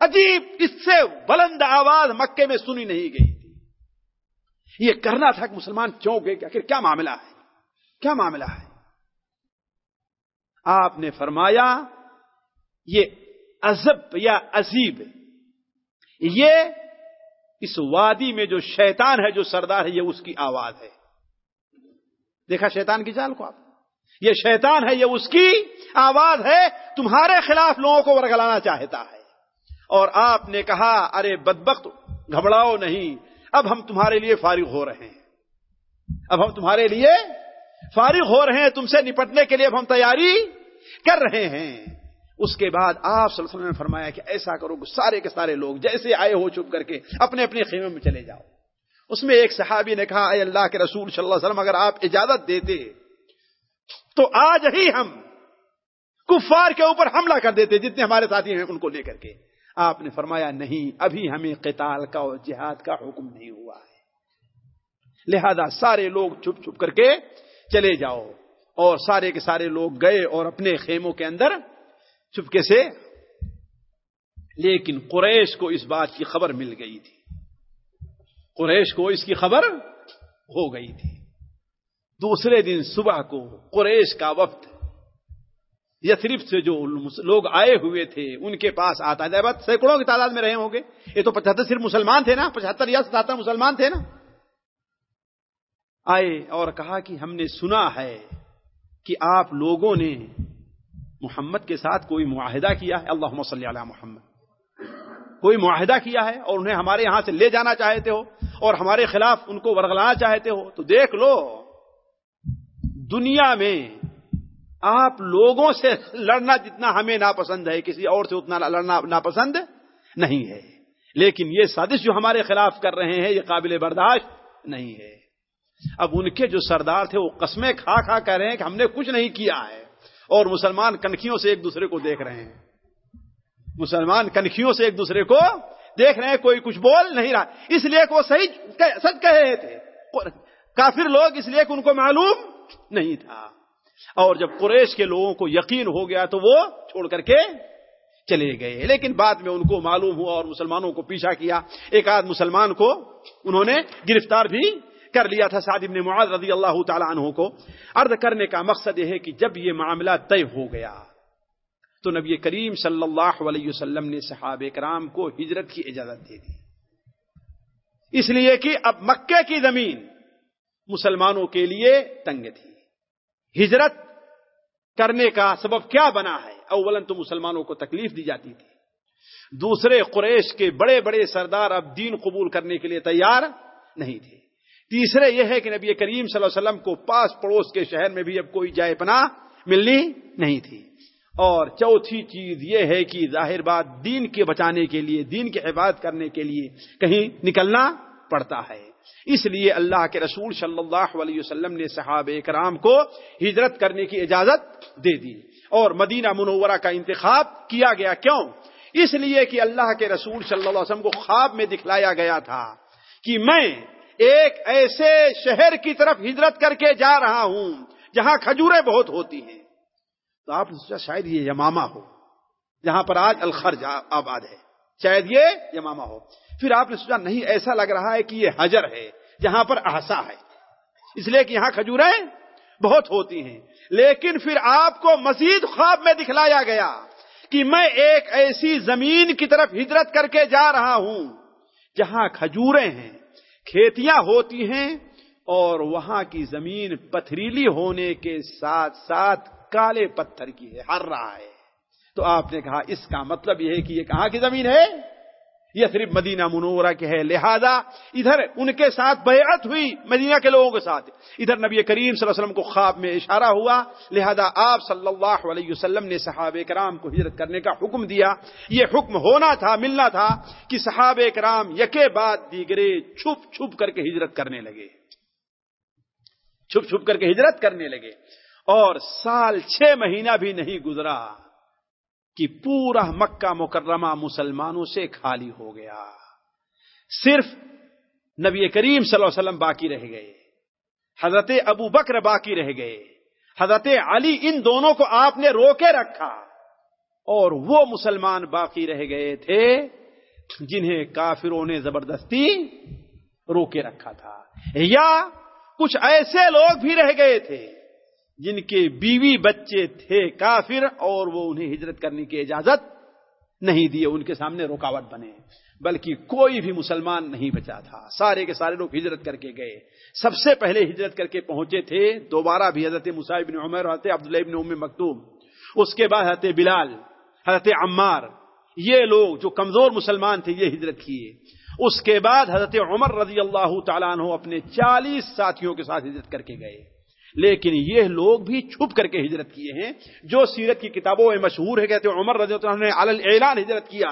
عجیب اس سے بلند آواز مکے میں سنی نہیں گئی تھی۔ یہ کرنا تھا کہ مسلمان چونک گئے کہ آخر کیا معاملہ ہے؟ کیا معاملہ ہے؟ آپ نے فرمایا، یہ عزب یا عزیب یہ اس وادی میں جو شیطان ہے، جو سردار ہے، یہ اس کی آواز ہے۔ دیکھا شیطان کی چال کو آپ؟ یہ شیطان ہے، یہ اس کی آواز ہے۔ تمہارے خلاف لوگوں کو ورگلانا چاہتا ہے۔ اور آپ نے کہا، ارے بدبخت، گھبراؤ نہیں، اب ہم تمہارے لیے فارغ ہو رہے ہیں۔ اب ہم تمہارے لیے فارغ ہو رہے ہیں، تم سے نپٹنے کے لیے اب ہم تیاری کر رہے ہیں۔ اس کے بعد آپ صلی اللہ علیہ وسلم نے فرمایا کہ ایسا کرو، سارے کے سارے لوگ جیسے آئے ہو چپ کر کے اپنے اپنے خیمے میں چلے جاؤ۔ اس میں ایک صحابی نے کہا، اے اللہ کے رسول صلی اللہ علیہ وسلم، اگر آپ اجازت دیتے، تو آج ہی ہم کفار کے اوپر حملہ کر دیتے، جتنے ہمارے ساتھی ہیں ان کو لے کر کے۔ آپ نے فرمایا نہیں، ابھی ہمیں قتال کا اور جہاد کا حکم نہیں ہوا ہے۔ لہذا سارے لوگ چھپ چھپ کر کے چلے جاؤ۔ اور سارے کے سارے لوگ گئے اور اپنے خیموں کے اندر چپکے سے۔ لیکن قریش کو اس بات کی خبر مل گئی تھی۔ قریش کو اس کی خبر ہو گئی تھی۔ دوسرے دن صبح کو قریش کا وقت یثرف سے جو لوگ آئے ہوئے تھے، ان کے پاس آتا ہے۔ بات سینکڑوں کی تعداد میں رہے ہوں گے۔ یہ تو پچہتر صرف مسلمان تھے نا، پچہتر یا ستہتر مسلمان تھے نا۔ آئے اور کہا کہ ہم نے سنا ہے کہ آپ لوگوں نے محمد کے ساتھ کوئی معاہدہ کیا ہے۔ اللہ صلی علی محمد۔ کوئی معاہدہ کیا ہے اور انہیں ہمارے یہاں سے لے جانا چاہتے ہو اور ہمارے خلاف ان کو ورگلانا چاہتے ہو تو دیکھ لو، دنیا میں آپ لوگوں سے لڑنا جتنا ہمیں ناپسند ہے، کسی اور سے اتنا لڑنا ناپسند نہیں ہے۔ لیکن یہ سازش جو ہمارے خلاف کر رہے ہیں، یہ قابل برداشت نہیں ہے۔ اب ان کے جو سردار تھے، وہ قسمیں کھا کھا کہہ رہے ہیں کہ ہم نے کچھ نہیں کیا ہے۔ اور مسلمان کنکھیوں سے ایک دوسرے کو دیکھ رہے ہیں۔ مسلمان کنکھیوں سے ایک دوسرے کو دیکھ رہے ہیں، کوئی کچھ بول نہیں رہا۔ اس لیے کہ وہ صحیح سچ کہہ رہے تھے۔ کافر لوگ اس لیے کہ ان کو معلوم نہیں تھا۔ اور جب قریش کے لوگوں کو یقین ہو گیا تو وہ چھوڑ کر کے چلے گئے۔ لیکن بعد میں ان کو معلوم ہوا اور مسلمانوں کو پیچھا کیا۔ ایک آدھ مسلمان کو انہوں نے گرفتار بھی کر لیا تھا۔ سعد ابن معاذ رضی اللہ تعالی عنہ کو۔ عرض کرنے کا مقصد یہ ہے کہ جب یہ معاملہ طے ہو گیا تو نبی کریم صلی اللہ علیہ وسلم نے صحابہ کرام کو ہجرت کی اجازت دے دی۔ اس لیے کہ اب مکے کی زمین مسلمانوں کے لیے تنگ تھی۔ ہجرت کرنے کا سبب کیا بنا ہے؟ اولن تو مسلمانوں کو تکلیف دی جاتی تھی۔ دوسرے قریش کے بڑے بڑے سردار اب دین قبول کرنے کے لیے تیار نہیں تھے۔ تیسرے یہ ہے کہ نبی کریم صلی اللہ علیہ وسلم کو پاس پڑوس کے شہر میں بھی اب کوئی جائے پناہ ملنی نہیں تھی۔ اور چوتھی چیز یہ ہے کہ ظاہر بات دین کے بچانے کے لیے، دین کی حفاظت کرنے کے لیے کہیں نکلنا پڑتا ہے۔ اس لیے اللہ کے رسول صلی اللہ علیہ وسلم نے صحابہ کرام کو ہجرت کرنے کی اجازت دے دی اور مدینہ منورہ کا انتخاب کیا گیا کیوں؟ اس لیے کہ اللہ کے رسول صلی اللہ علیہ وسلم کو خواب میں دکھلایا گیا تھا کہ میں ایک ایسے شہر کی طرف ہجرت کر کے جا رہا ہوں جہاں کھجوریں بہت ہوتی ہیں۔ تو آپ نے سوچا شاید یہ یمامہ ہو، جہاں پر آج الخرج آباد ہے۔ شاید یہ یمامہ ہو۔ پھر آپ نے سوچا نہیں، ایسا لگ رہا ہے کہ یہ حجر ہے جہاں پر احسا ہے۔ اس لیے کہ یہاں کھجوریں بہت ہوتی ہیں۔ لیکن پھر آپ کو مزید خواب میں دکھلایا گیا کہ میں ایک ایسی زمین کی طرف ہجرت کر کے جا رہا ہوں، جہاں کھجوریں ہیں، کھیتیاں ہوتی ہیں، اور وہاں کی زمین پتھریلی ہونے کے ساتھ ساتھ کالے پتھر کی ہے، ہر رہا ہے تو آپ نے کہا، اس کا مطلب یہ ہے کہ یہ کہاں کی زمین ہے؟ یہ صرف مدینہ منورہ کے ہے۔ لہذا ادھر ان کے ساتھ بیعت ہوئی، مدینہ کے لوگوں کے ساتھ۔ ادھر نبی کریم صلی اللہ علیہ وسلم کو خواب میں اشارہ ہوا۔ لہذا آپ صلی اللہ علیہ وسلم نے صحابہ کرام کو ہجرت کرنے کا حکم دیا۔ یہ حکم ہونا تھا، ملنا تھا کہ صحابہ کرام یکے بعد دیگرے چھپ چھپ کر کے ہجرت کرنے لگے۔ چھپ چھپ کر کے ہجرت کرنے لگے۔ اور سال چھ مہینہ بھی نہیں گزرا۔ کہ پورا مکہ مکرمہ مسلمانوں سے خالی ہو گیا۔ صرف نبی کریم صلی اللہ علیہ وسلم باقی رہ گئے۔ حضرت ابو بکر باقی رہ گئے۔ حضرت علی ان دونوں کو آپ نے روکے رکھا۔ اور وہ مسلمان باقی رہ گئے تھے جنہیں کافروں نے زبردستی روکے رکھا تھا۔ یا کچھ ایسے لوگ بھی رہ گئے تھے جن کے بیوی بچے تھے کافر اور وہ انہیں ہجرت کرنے کی اجازت نہیں دیے ان کے سامنے رکاوٹ بنے۔ بلکہ کوئی بھی مسلمان نہیں بچا تھا۔ سارے کے سارے لوگ ہجرت کر کے گئے۔ سب سے پہلے ہجرت کر کے پہنچے تھے دوبارہ بھی حضرت مصعب بن عمر، حضرت عبداللہ بن ام مکتوم۔ اس کے بعد حضرت بلال، حضرت عمار، یہ لوگ جو کمزور مسلمان تھے، یہ ہجرت کیے۔ اس کے بعد حضرت عمر رضی اللہ تعالیٰ عنہ اپنے چالیس ساتھیوں کے ساتھ ہجرت کر کے گئے۔ لیکن یہ لوگ بھی چھپ کر کے ہجرت کیے ہیں۔ جو سیرت کی کتابوں میں مشہور ہے، کہتے ہیں عمر رضی اللہ عنہ نے اعلان ہجرت کیا۔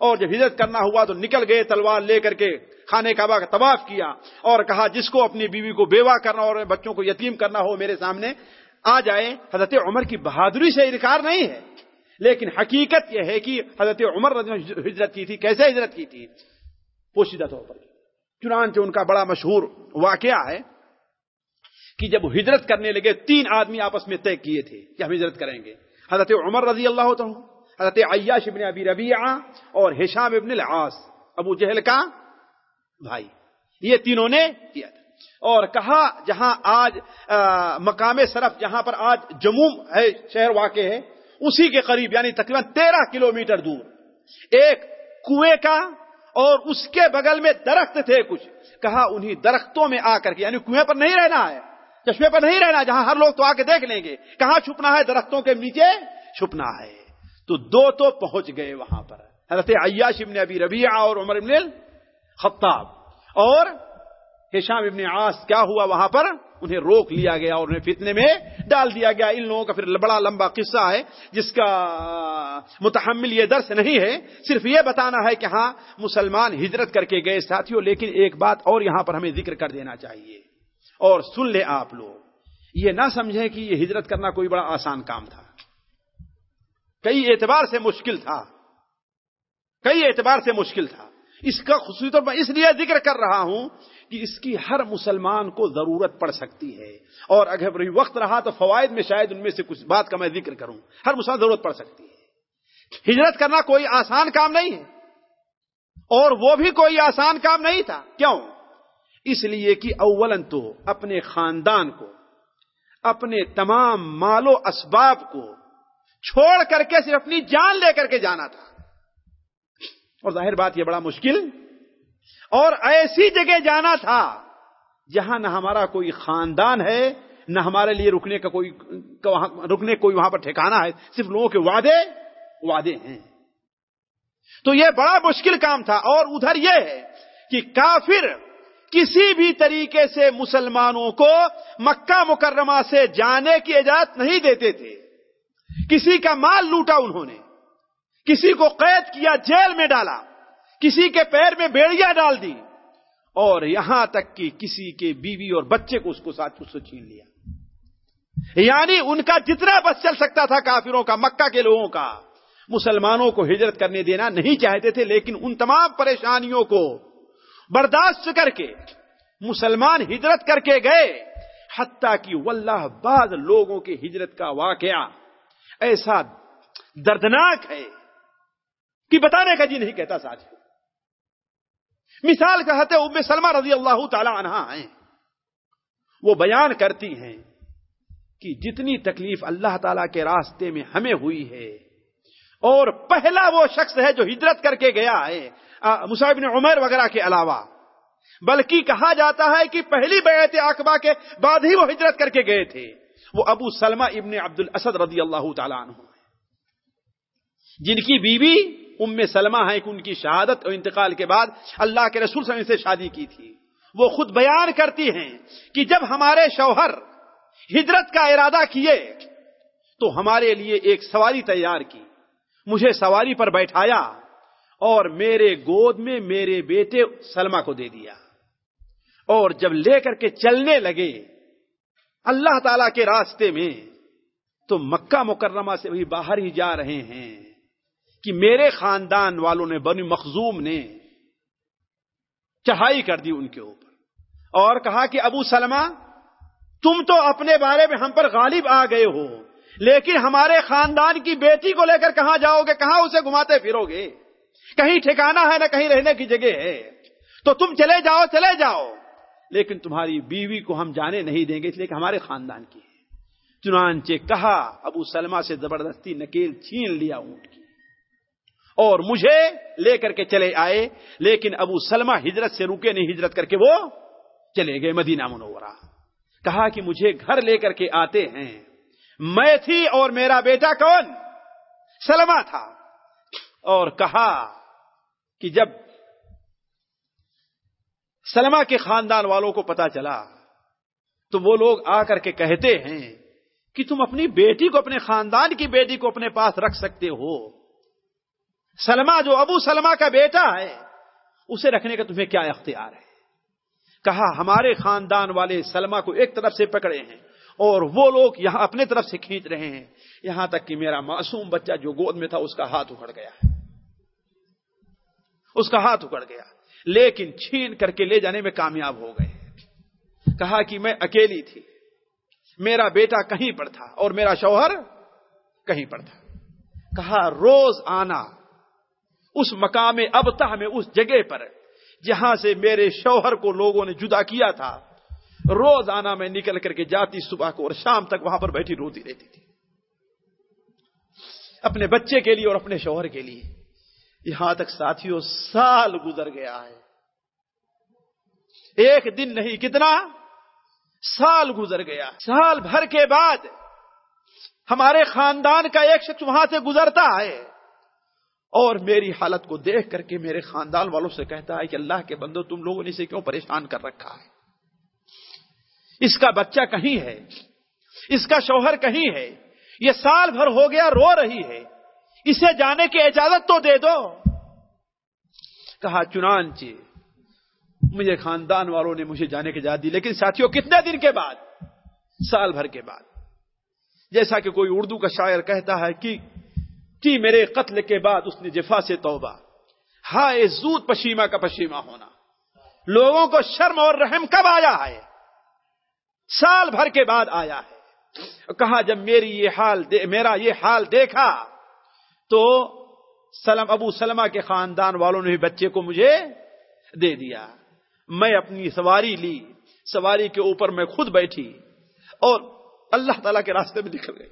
اور جب ہجرت کرنا ہوا تو نکل گئے، تلوار لے کر کے خانے کعبہ کا طواف کیا اور کہا، جس کو اپنی بیوی کو بیوہ کرنا اور بچوں کو یتیم کرنا ہو، میرے سامنے آ جائے۔ حضرت عمر کی بہادری سے انکار نہیں ہے۔ لیکن حقیقت یہ ہے کہ حضرت عمر رضی اللہ ہجرت کی تھی۔ کیسے ہجرت کی تھی؟ پوشیدہ طور پر۔ چنانچہ ان کا بڑا مشہور واقعہ ہے۔ کہ جب ہجرت کرنے لگے، تین آدمی آپس میں طے کیے تھے کہ ہم ہجرت کریں گے۔ حضرت عمر رضی اللہ عنہ، حضرت عیاش ابن ابی ربیعہ اور ہشام ابن العاص، ابو جہل کا بھائی۔ یہ تینوں نے کیا تھا۔ اور کہا، جہاں آج مقام صرف جہاں پر آج جموں ہے، شہر واقع ہے، اسی کے قریب یعنی تقریباً تیرہ کلومیٹر دور۔ ایک کنویں کا اور اس کے بغل میں درخت تھے کچھ۔ کہا، انہی درختوں میں آ کر کے یعنی کنویں پر نہیں رہنا ہے چشمے پر نہیں رہنا جہاں ہر لوگ تو آ کے دیکھ لیں گے۔ کہاں چھپنا ہے؟ درختوں کے نیچے چھپنا ہے۔ تو دو تو پہنچ گئے وہاں پر۔ حضرت عیاش ابن ابی ربیعہ اور عمر ابن خطاب اور ہشام ابن عاص کیا ہوا وہاں پر؟ انہیں روک لیا گیا اور انہیں فتنے میں ڈال دیا گیا۔ ان لوگوں کا پھر بڑا لمبا قصہ ہے، جس کا متحمل یہ درس نہیں ہے۔ صرف یہ بتانا ہے کہ ہاں مسلمان ہجرت کر کے گئے ساتھیوں، لیکن ایک بات اور یہاں پر ہمیں ذکر کر دینا چاہیے۔ اور سن لے آپ لوگ۔ یہ نہ سمجھیں کہ یہ ہجرت کرنا کوئی بڑا آسان کام تھا۔ کئی اعتبار سے مشکل تھا۔ کئی اعتبار سے مشکل تھا۔ اس کا خصوصی طور پر اس لیے ذکر کر رہا ہوں کہ اس کی ہر مسلمان کو ضرورت پڑ سکتی ہے۔ اور اگر وقت رہا تو فوائد میں شاید ان میں سے کچھ بات کا میں ذکر کروں۔ ہر مسلمان ضرورت پڑ سکتی ہے۔ ہجرت کرنا کوئی آسان کام نہیں ہے۔ اور وہ بھی کوئی آسان کام نہیں تھا۔ کیوں؟ اس لیے کہ اولن تو اپنے خاندان کو، اپنے تمام مال و اسباب کو چھوڑ کر کے صرف اپنی جان لے کر کے جانا تھا۔ اور ظاہر بات یہ بڑا مشکل اور ایسی جگہ جانا تھا جہاں نہ ہمارا کوئی خاندان ہے، نہ ہمارے لیے رکنے کا کوئی رکنے کوئی وہاں پر ٹھکانا ہے، صرف لوگوں کے وعدے وعدے ہیں۔ تو یہ بڑا مشکل کام تھا اور ادھر یہ ہے کہ کافر کسی بھی طریقے سے مسلمانوں کو مکہ مکرمہ سے جانے کی اجازت نہیں دیتے تھے۔ کسی کا مال لوٹا انہوں نے۔ کسی کو قید کیا، جیل میں ڈالا۔ کسی کے پیر میں بیڑیاں ڈال دی اور یہاں تک کہ کسی کے بیوی اور بچے کو اس کو ساتھ اس سے چھین لیا۔ یعنی ان کا جتنا بس چل سکتا تھا کافروں کا، مکہ کے لوگوں کا۔ مسلمانوں کو ہجرت کرنے دینا نہیں چاہتے تھے، لیکن ان تمام پریشانیوں کو برداشت کر کے، مسلمان ہجرت کر کے گئے، حتیٰ کہ واللہ بعض لوگوں کے ہجرت کا واقعہ ایسا دردناک ہے کہ بتانے کا جی نہیں کہتا ساتھ مثال کہتے ام سلمہ رضی اللہ تعالی عنہ ہیں۔ وہ بیان کرتی ہیں کہ جتنی تکلیف اللہ تعالی کے راستے میں ہمیں ہوئی ہے، اور پہلا وہ شخص ہے جو ہجرت کر کے گیا ہے مصعب عمر وغیرہ کے علاوہ۔ بلکہ کہا جاتا ہے کہ پہلی بیعت اقبا کے بعد ہی وہ ہجرت کر کے گئے تھے۔ وہ ابو سلمہ ابن عبد الاسد رضی اللہ تعالیٰ عنہ جن کی بیوی ام سلمہ ہے کہ ان کی شہادت اور انتقال کے بعد اللہ کے رسول صلی اللہ علیہ وسلم سے شادی کی تھی۔ وہ خود بیان کرتی ہیں کہ جب ہمارے شوہر ہجرت کا ارادہ کیے تو ہمارے لیے ایک سواری تیار کی۔ مجھے سواری پر بیٹھایا۔ اور میرے گود میں میرے بیٹے سلما کو دے دیا۔ اور جب لے کر کے چلنے لگے اللہ تعالی کے راستے میں، تو مکہ مکرمہ سے وہی باہر ہی جا رہے ہیں کہ میرے خاندان والوں نے بنی مخزوم نے چڑھائی کر دی ان کے اوپر۔ اور کہا کہ ابو سلمہ، تم تو اپنے بارے میں ہم پر غالب آ گئے ہو، لیکن ہمارے خاندان کی بیٹی کو لے کر کہاں جاؤ گے؟ کہاں اسے گھماتے پھرو گے؟ کہیں ٹھکانا ہے نہ کہیں رہنے کی جگہ ہے۔ تو تم چلے جاؤ چلے جاؤ۔ لیکن تمہاری بیوی کو ہم جانے نہیں دیں گے، اس لیے کہ ہمارے خاندان کی ہے۔ چنانچہ کہا، ابو سلمہ سے زبردستی نکیل چھین لیا اونٹ کی۔ اور مجھے لے کر کے چلے آئے، لیکن ابو سلمہ ہجرت سے رکے نہیں، ہجرت کر کے وہ چلے گئے مدینہ منورہ۔ کہا کہ مجھے گھر لے کر کے آتے ہیں۔ میں تھی اور میرا بیٹا کون؟ سلمہ تھا۔ اور کہا کہ جب سلما کے خاندان والوں کو پتا چلا تو وہ لوگ آ کر کے کہتے ہیں کہ تم اپنی بیٹی کو اپنے خاندان کی بیٹی کو اپنے پاس رکھ سکتے ہو۔ سلما جو ابو سلما کا بیٹا ہے، اسے رکھنے کا تمہیں کیا اختیار ہے؟ کہا، ہمارے خاندان والے سلما کو ایک طرف سے پکڑے ہیں اور وہ لوگ یہاں اپنے طرف سے کھینچ رہے ہیں۔ یہاں تک کہ میرا معصوم بچہ جو گود میں تھا، اس کا ہاتھ اکڑ گیا ہے۔ اس کا ہاتھ اکڑ گیا۔ لیکن چھین کر کے لے جانے میں کامیاب ہو گئے۔ کہا کہ میں اکیلی تھی۔ میرا بیٹا کہیں پر تھا اور میرا شوہر کہیں پر تھا۔ کہا، روز آنا۔ اس مقام ابتہ میں اس جگہ پر جہاں سے میرے شوہر کو لوگوں نے جدا کیا تھا۔ روز آنا میں نکل کر کے جاتی صبح کو اور شام تک وہاں پر بیٹھی روتی رہتی تھی۔ اپنے بچے کے لیے اور اپنے شوہر کے لیے۔ یہاں تک ساتھیوں، سال گزر گیا ہے۔ ایک دن نہیں، کتنا؟ سال گزر گیا۔ سال بھر کے بعد ہمارے خاندان کا ایک شخص وہاں سے گزرتا ہے۔ اور میری حالت کو دیکھ کر کے میرے خاندان والوں سے کہتا ہے کہ اللہ کے بندو، تم لوگوں نے اسے کیوں پریشان کر رکھا ہے؟ اس کا بچہ کہیں ہے؟ اس کا شوہر کہیں ہے؟ یہ سال بھر ہو گیا، رو رہی ہے۔ اسے جانے کی اجازت تو دے دو۔ کہا، چنانچہ مجھے خاندان والوں نے مجھے جانے کی اجازت دی، لیکن ساتھیوں، کتنے دن کے بعد؟ سال بھر کے بعد۔ جیسا کہ کوئی اردو کا شاعر کہتا ہے کہ کی میرے قتل کے بعد اس نے جفا سے توبہ۔ ہائے زود پشیما کا پشیما ہونا۔ لوگوں کو شرم اور رحم کب آیا ہے؟ سال بھر کے بعد آیا ہے۔ کہا، جب میری یہ حال دے، میرا یہ حال دیکھا تو سلم ابو سلمہ کے خاندان والوں نے بھی بچے کو مجھے دے دیا۔ میں اپنی سواری لی۔ سواری کے اوپر میں خود بیٹھی اور اللہ تعالی کے راستے میں نکل گئی۔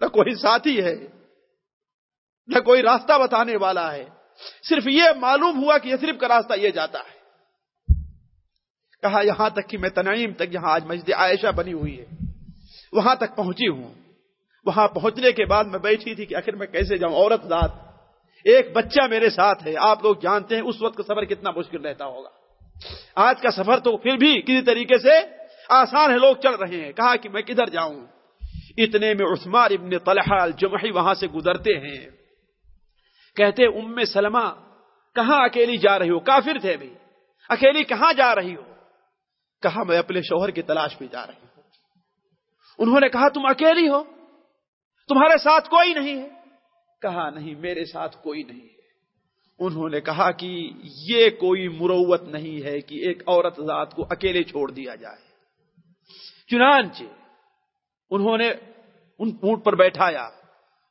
نہ کوئی ساتھی ہے، نہ کوئی راستہ بتانے والا ہے۔ صرف یہ معلوم ہوا کہ یہ صرف کا راستہ یہ جاتا ہے۔ کہا، یہاں تک کہ میں تنعیم تک یہاں آج مسجد عائشہ بنی ہوئی ہے۔ وہاں تک پہنچی ہوں۔ وہاں پہنچنے کے بعد میں بیٹھی تھی کہ آخر میں کیسے جاؤں؟ عورت ذات۔ ایک بچہ میرے ساتھ ہے، آپ لوگ جانتے ہیں اس وقت کا سفر کتنا مشکل رہتا ہوگا۔ آج کا سفر تو پھر بھی کسی طریقے سے آسان ہے، لوگ چل رہے ہیں۔ کہا کہ میں کدھر جاؤں؟ اتنے میں عثمان ابن طلحہ الجمحی وہاں سے گزرتے ہیں۔ کہتے، ام سلمہ، کہاں اکیلی جا رہی ہو؟ کافر تھے بھی۔ اکیلی کہاں جا رہی ہو؟ کہا، میں اپنے شوہر کی تلاش میں جا رہی ہوں۔ انہوں نے کہا، تم اکیلی ہو؟ تمہارے ساتھ کوئی نہیں ہے۔ کہا نہیں، میرے ساتھ کوئی نہیں ہے۔ انہوں نے کہا کہ یہ کوئی مروت نہیں ہے کہ ایک عورت ذات کو اکیلے چھوڑ دیا جائے۔ چنانچہ انہوں نے ان اونٹ پر بیٹھایا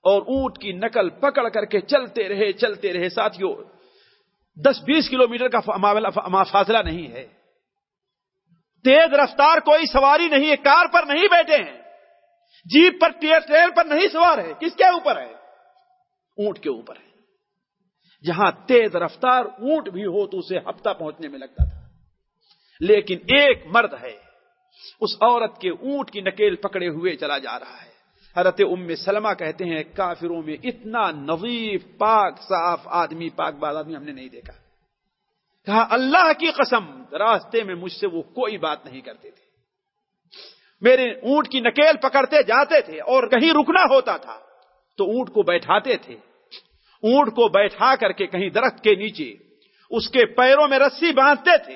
اور اونٹ کی نقل پکڑ کر کے چلتے رہے چلتے رہے۔ ساتھیوں دس بیس کلو میٹر کا فاصلہ نہیں ہے۔ تیز رفتار، کوئی سواری نہیں ہے کار پر نہیں بیٹھے ہیں۔ جیپ پر ٹرین پر نہیں سوار ہے، کس کے اوپر ہے؟ اونٹ کے اوپر ہے۔ جہاں تیز رفتار اونٹ بھی ہو تو اسے ہفتہ پہنچنے میں لگتا تھا۔ لیکن ایک مرد ہے، اس عورت کے اونٹ کی نکیل پکڑے ہوئے چلا جا رہا ہے۔ حضرت ام سلمہ کہتے ہیں، کافروں میں اتنا نظیف، پاک، صاف آدمی، پاک باز آدمی ہم نے نہیں دیکھا۔ کہا، اللہ کی قسم، راستے میں مجھ سے وہ کوئی بات نہیں کرتے تھے۔ میرے اونٹ کی نکیل پکڑتے جاتے تھے اور کہیں رکنا ہوتا تھا۔ تو اونٹ کو بیٹھاتے تھے۔ اونٹ کو بیٹھا کر کے کہیں درخت کے نیچے اس کے پیروں میں رسی باندھتے تھے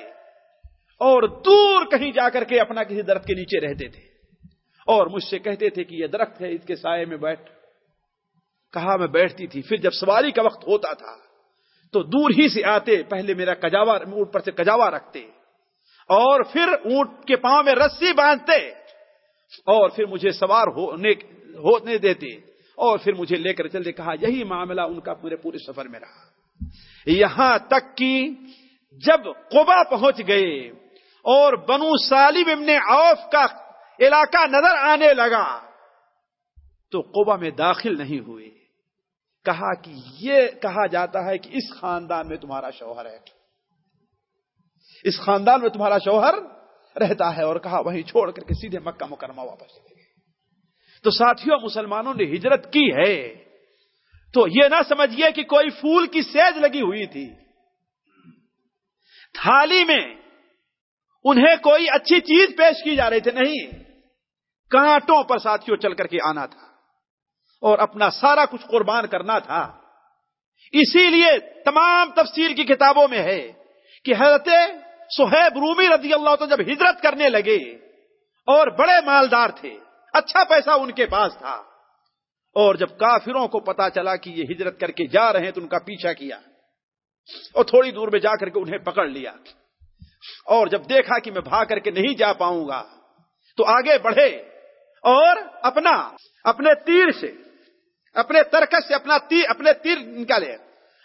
اور دور کہیں جا کر کے اپنا کسی درخت کے نیچے رہتے تھے۔ اور مجھ سے کہتے تھے کہ یہ درخت ہے، اس کے سائے میں بیٹھ۔ کہا، میں بیٹھتی تھی۔ پھر جب سواری کا وقت ہوتا تھا، تو دور ہی سے آتے، پہلے میرا کجاوا، اونٹ پر سے کجاوا رکھتے۔ اور پھر اونٹ کے پاؤں میں رسی باندھتے۔ اور پھر مجھے سوار ہونے ہونے دیتے۔ اور پھر مجھے لے کر چلتے، کہا، یہی معاملہ ان کا پورے پورے سفر میں رہا۔ یہاں تک کہ جب قبا پہنچ گئے اور بنو سالم ابن عوف کا علاقہ نظر آنے لگا، تو قبا میں داخل نہیں ہوئے۔ کہا کہ یہ کہا جاتا ہے کہ اس خاندان میں تمہارا شوہر ہے۔ اس خاندان میں تمہارا شوہر رہتا ہے اور کہا وہیں چھوڑ کر کے سیدھے مکہ مکرمہ واپس چلے گئے۔ تو ساتھیوں، مسلمانوں نے ہجرت کی ہے۔ تو یہ نہ سمجھیے کہ کوئی پھول کی سیج لگی ہوئی تھی۔ تھالی میں انہیں کوئی اچھی چیز پیش کی جا رہی تھی، نہیں۔ کانٹوں پر ساتھیوں چل کر کے آنا تھا اور اپنا سارا کچھ قربان کرنا تھا۔ اسی لیے تمام تفسیر کی کتابوں میں ہے کہ حضرت سہیب رومی رضی اللہ تو جب ہجرت کرنے لگے اور بڑے مالدار تھے اچھا پیسہ ان کے پاس تھا۔ اور جب کافروں کو پتا چلا کہ یہ ہجرت کر کے جا رہے ہیں تو ان کا پیچھا کیا۔ اور تھوڑی دور میں جا کر کے انہیں پکڑ لیا۔ اور جب دیکھا کہ میں بھاگ کر کے نہیں جا پاؤں گا، تو آگے بڑھے اور اپنا، اپنے تیر سے، اپنے ترکش سے اپنا تیر، اپنے تیر نکالے۔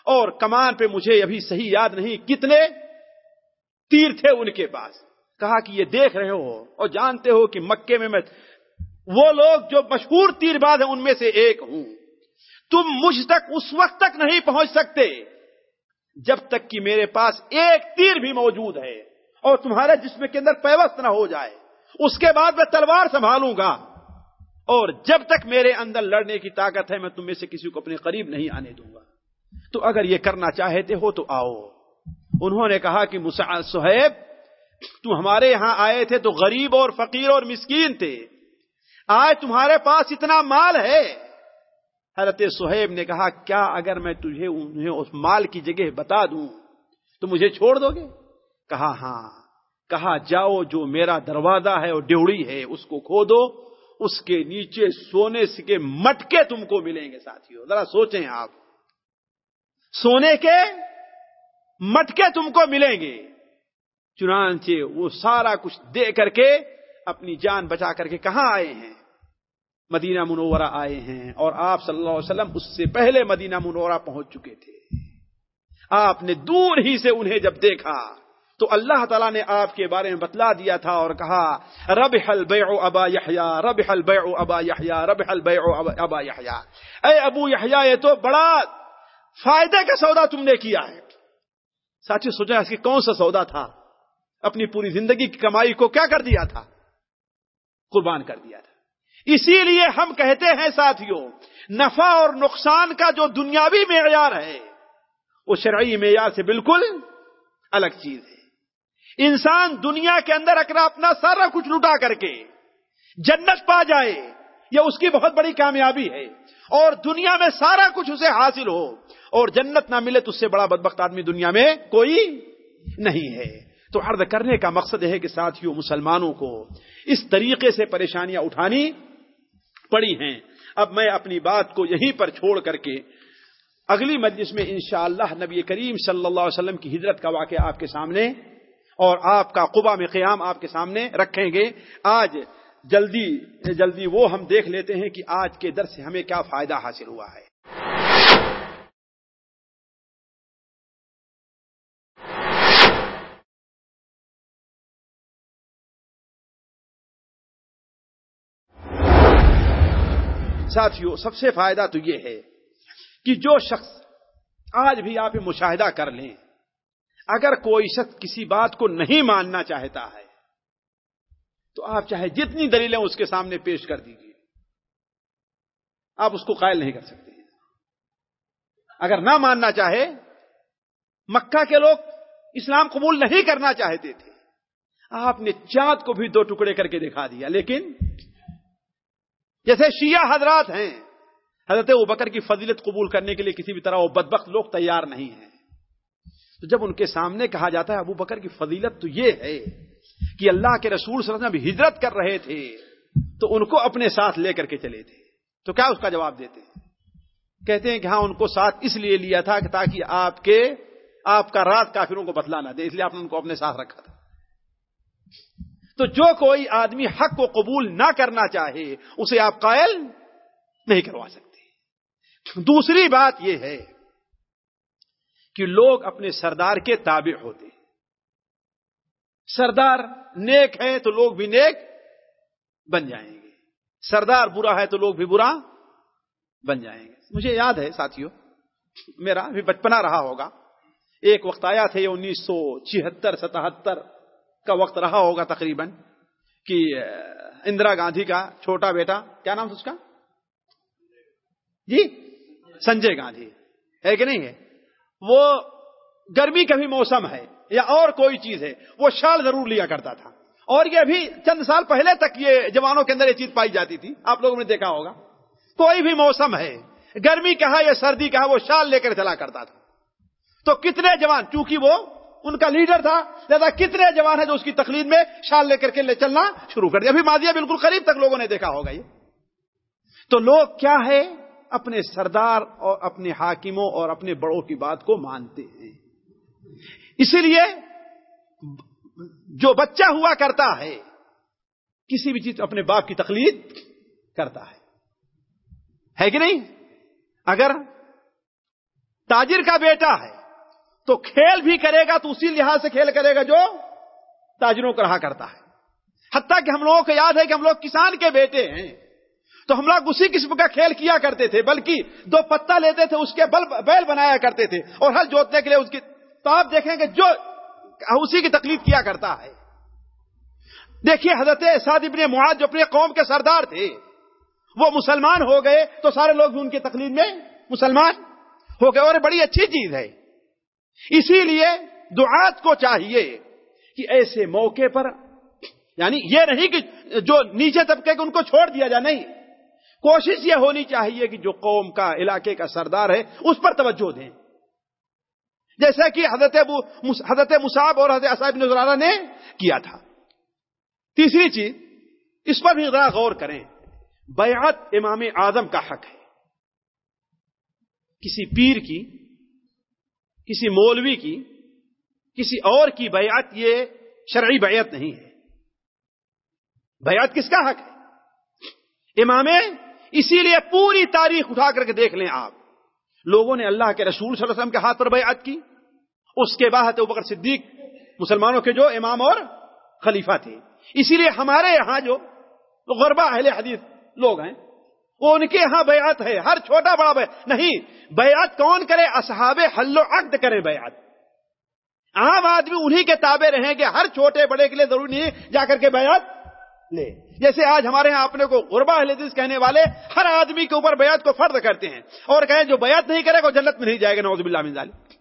اور کمان پہ مجھے ابھی صحیح یاد نہیں کتنے تیر تھے ان کے پاس۔ کہا کہ یہ دیکھ رہے ہو اور جانتے ہو کہ مکے میں میں وہ لوگ جو مشہور تیر باز ہیں ان میں سے ایک ہوں۔ تم مجھ تک اس وقت تک نہیں پہنچ سکتے جب تک کہ میرے پاس ایک تیر بھی موجود ہے اور تمہارے جسم کے اندر پیوست نہ ہو جائے۔ اس کے بعد میں تلوار سنبھالوں گا۔ اور جب تک میرے اندر لڑنے کی طاقت ہے، میں تم میں سے کسی کو اپنے قریب نہیں آنے دوں گا۔ تو اگر یہ کرنا چاہتے ہو تو آؤ۔ انہوں نے کہا کہ سہیب تم ہمارے یہاں آئے تھے تو غریب اور فقیر اور مسکین تھے۔ آج تمہارے پاس اتنا مال ہے۔ حضرت سہیب نے کہا، کیا اگر میں تجھے انہیں اس مال کی جگہ بتا دوں، تو مجھے چھوڑ دو گے؟ کہا ہاں۔ کہا، جاؤ، جو میرا دروازہ ہے اور ڈیوڑی ہے، اس کو کھودو۔ اس کے نیچے سونے کے مٹکے تم کو ملیں گے ساتھیوں ذرا سوچیں آپ۔ سونے کے مٹکے تم کو ملیں گے۔ چنانچہ وہ سارا کچھ دے کر کے اپنی جان بچا کر کے کہاں آئے ہیں؟ مدینہ منورہ آئے ہیں اور آپ صلی اللہ علیہ وسلم اس سے پہلے مدینہ منورہ پہنچ چکے تھے۔ آپ نے دور ہی سے انہیں جب دیکھا تو اللہ تعالیٰ نے آپ کے بارے میں بتلا دیا تھا اور کہا رب حل بے ابا یحیا رب حل بے ابا یحیا رب حل بے او ابا یحیا اے ابو یحیا یہ تو بڑا فائدے کا سودا تم نے کیا ہے۔ ساتھی سوچا اس کی کون سا سودا تھا؟ اپنی پوری زندگی کی کمائی کو کیا کر دیا تھا؟ قربان کر دیا تھا۔ اسی لیے ہم کہتے ہیں ساتھیوں، نفع اور نقصان کا جو دنیاوی معیار ہے، وہ شرعی معیار سے بالکل الگ چیز ہے۔ انسان دنیا کے اندر اگر اپنا سارا کچھ لٹا کر کے جنت پا جائے، یہ اس کی بہت بڑی کامیابی ہے۔ اور دنیا میں سارا کچھ اسے حاصل ہو اور جنت نہ ملے تو اس سے بڑا بدبخت آدمی دنیا میں کوئی نہیں ہے۔ تو عرض کرنے کا مقصد ہے کہ ساتھیوں مسلمانوں کو اس طریقے سے پریشانیاں اٹھانی پڑی ہیں۔ اب میں اپنی بات کو یہیں پر چھوڑ کر کے اگلی مجلس میں انشاءاللہ نبی کریم صلی اللہ علیہ وسلم کی ہجرت کا واقعہ آپ کے سامنے اور آپ کا قبا میں قیام آپ کے سامنے رکھیں گے۔ آج جلدی جلدی وہ ہم دیکھ لیتے ہیں کہ آج کے در سے ہمیں کیا فائدہ حاصل ہوا ہے۔ ساتھیوں سب سے فائدہ تو یہ ہے کہ جو شخص آج بھی آپ مشاہدہ کر لیں، اگر کوئی شخص کسی بات کو نہیں ماننا چاہتا ہے، تو آپ چاہے جتنی دلیلیں اس کے سامنے پیش کر دیجیے آپ اس کو قائل نہیں کر سکتے۔ اگر نہ ماننا چاہے، مکہ کے لوگ اسلام قبول نہیں کرنا چاہتے تھے۔ آپ نے چاند کو بھی دو ٹکڑے کر کے دکھا دیا، لیکن جیسے شیعہ حضرات ہیں، حضرت وہ بکر کی فضیلت قبول کرنے کے لیے کسی بھی طرح وہ بدبخت لوگ تیار نہیں ہیں۔ تو جب ان کے سامنے کہا جاتا ہے ابو بکر کی فضیلت تو یہ ہے کہ اللہ کے رسول صلی اللہ علیہ وسلم ہجرت کر رہے تھے، تو ان کو اپنے ساتھ لے کر کے چلے تھے۔ تو کیا اس کا جواب دیتے ہیں؟ کہتے ہیں کہ ہاں ان کو ساتھ اس لیے لیا تھا کہ تاکہ آپ کے، آپ کا رات کافروں کو بتلانا دے، اس لیے آپ نے ان کو اپنے ساتھ رکھا تھا۔ تو جو کوئی آدمی حق کو قبول نہ کرنا چاہے، اسے آپ قائل نہیں کروا سکتے۔ دوسری بات یہ ہے کہ لوگ اپنے سردار کے تابع ہوتے۔ سردار نیک ہے تو لوگ بھی نیک بن جائیں گے۔ سردار برا ہے تو لوگ بھی برا بن جائیں گے۔ مجھے یاد ہے ساتھیوں، میرا بھی بچپنا رہا ہوگا۔ ایک وقت آیا تھا یہ انیس سو چھہتر، ستہتر کا وقت رہا ہوگا تقریباً کہ اندرا گاندھی کا چھوٹا بیٹا، کیا نام اس کا؟ جی؟ سنجے گاندھی، ہے کہ نہیں ہے؟ وہ گرمی کا بھی موسم ہے یا اور کوئی چیز ہے، وہ شال ضرور لیا کرتا تھا۔ اور یہ بھی چند سال پہلے تک یہ جوانوں کے اندر یہ چیز پائی جاتی تھی، آپ لوگوں نے دیکھا ہوگا۔ کوئی بھی موسم ہے، گرمی کہا یا سردی کہا، وہ شال لے کر چلا کرتا تھا۔ تو کتنے جوان، چونکہ وہ ان کا لیڈر تھا، لہٰذا کتنے جوان ہیں جو اس کی تقلید میں شال لے کر کے لے چلنا شروع کر دیا۔ ابھی مادیا بالکل قریب تک لوگوں نے دیکھا ہوگا یہ۔ تو لوگ کیا ہے؟ اپنے سردار اور اپنے حاکموں اور اپنے بڑوں کی بات کو مانتے ہیں۔ اسی لیے جو بچہ ہوا کرتا ہے، کسی بھی چیز، اپنے باپ کی تقلید کرتا ہے۔ ہے کہ نہیں؟ اگر تاجر کا بیٹا ہے تو کھیل بھی کرے گا تو اسی لحاظ سے کھیل کرے گا جو تاجروں کو رہا کرتا ہے۔ حتیٰ کہ ہم لوگوں کو یاد ہے کہ ہم لوگ کسان کے بیٹے ہیں۔ تو ہم لوگ اسی قسم کا کھیل کیا کرتے تھے، بلکہ دو پتا لیتے تھے، اس کے بل بیل بنایا کرتے تھے۔ اور ہل جوتنے کے لیے اس کی تو آپ دیکھیں گے جو اسی کی تکلیف کیا کرتا ہے۔ دیکھیے، حضرت سعد ابن معاذ جو اپنے قوم کے سردار تھے، وہ مسلمان ہو گئے تو سارے لوگ بھی ان کی تکلیف میں مسلمان ہو گئے۔ اور بڑی اچھی چیز ہے۔ اسی لیے دعات کو چاہیے کہ ایسے موقع پر یعنی یہ نہیں کہ جو نیچے طبقے کے ان کو چھوڑ دیا جائے، نہیں۔ کوشش یہ ہونی چاہیے کہ جو قوم کا، علاقے کا سردار ہے، اس پر توجہ دیں۔ جیسا کہ حضرت ابو حضرت مصعب اور حضرت اصحاب نظرانہ نے کیا تھا۔ تیسری چیز، اس پر بھی ذرا غور کریں۔ بیعت امام اعظم کا حق ہے۔ کسی پیر کی کسی مولوی کی، کسی اور کی بیعت یہ شرعی بیعت نہیں ہے۔ بیعت کس کا حق ہے؟ امام اسی لیے پوری تاریخ اٹھا کر کے دیکھ لیں آپ۔ لوگوں نے اللہ کے رسول صلی اللہ علیہ وسلم کے ہاتھ پر بیعت کی۔ اس کے بعد بکر صدیق، مسلمانوں کے جو امام اور خلیفہ تھے۔ اسی لیے ہمارے یہاں جو غربا اہل حدیث لوگ ہیں وہ ان کے یہاں بیعت ہے؟ ہر چھوٹا بڑا بیعت نہیں، بیعت کون کرے؟ اصحاب حل و عقد کرے بیعت۔ عام آدمی انہی کے تابع رہیں گے، ہر چھوٹے بڑے کے لیے ضروری نہیں ہے جا کر کے بیعت لے۔ جیسے آج ہمارے ہاں اپنے کو غربا حدیث کہنے والے ہر آدمی کے اوپر بیعت کو فرض کرتے ہیں اور کہیں جو بیعت نہیں کرے گا وہ جنت میں نہیں جائے گا نوز باللہ من ذالک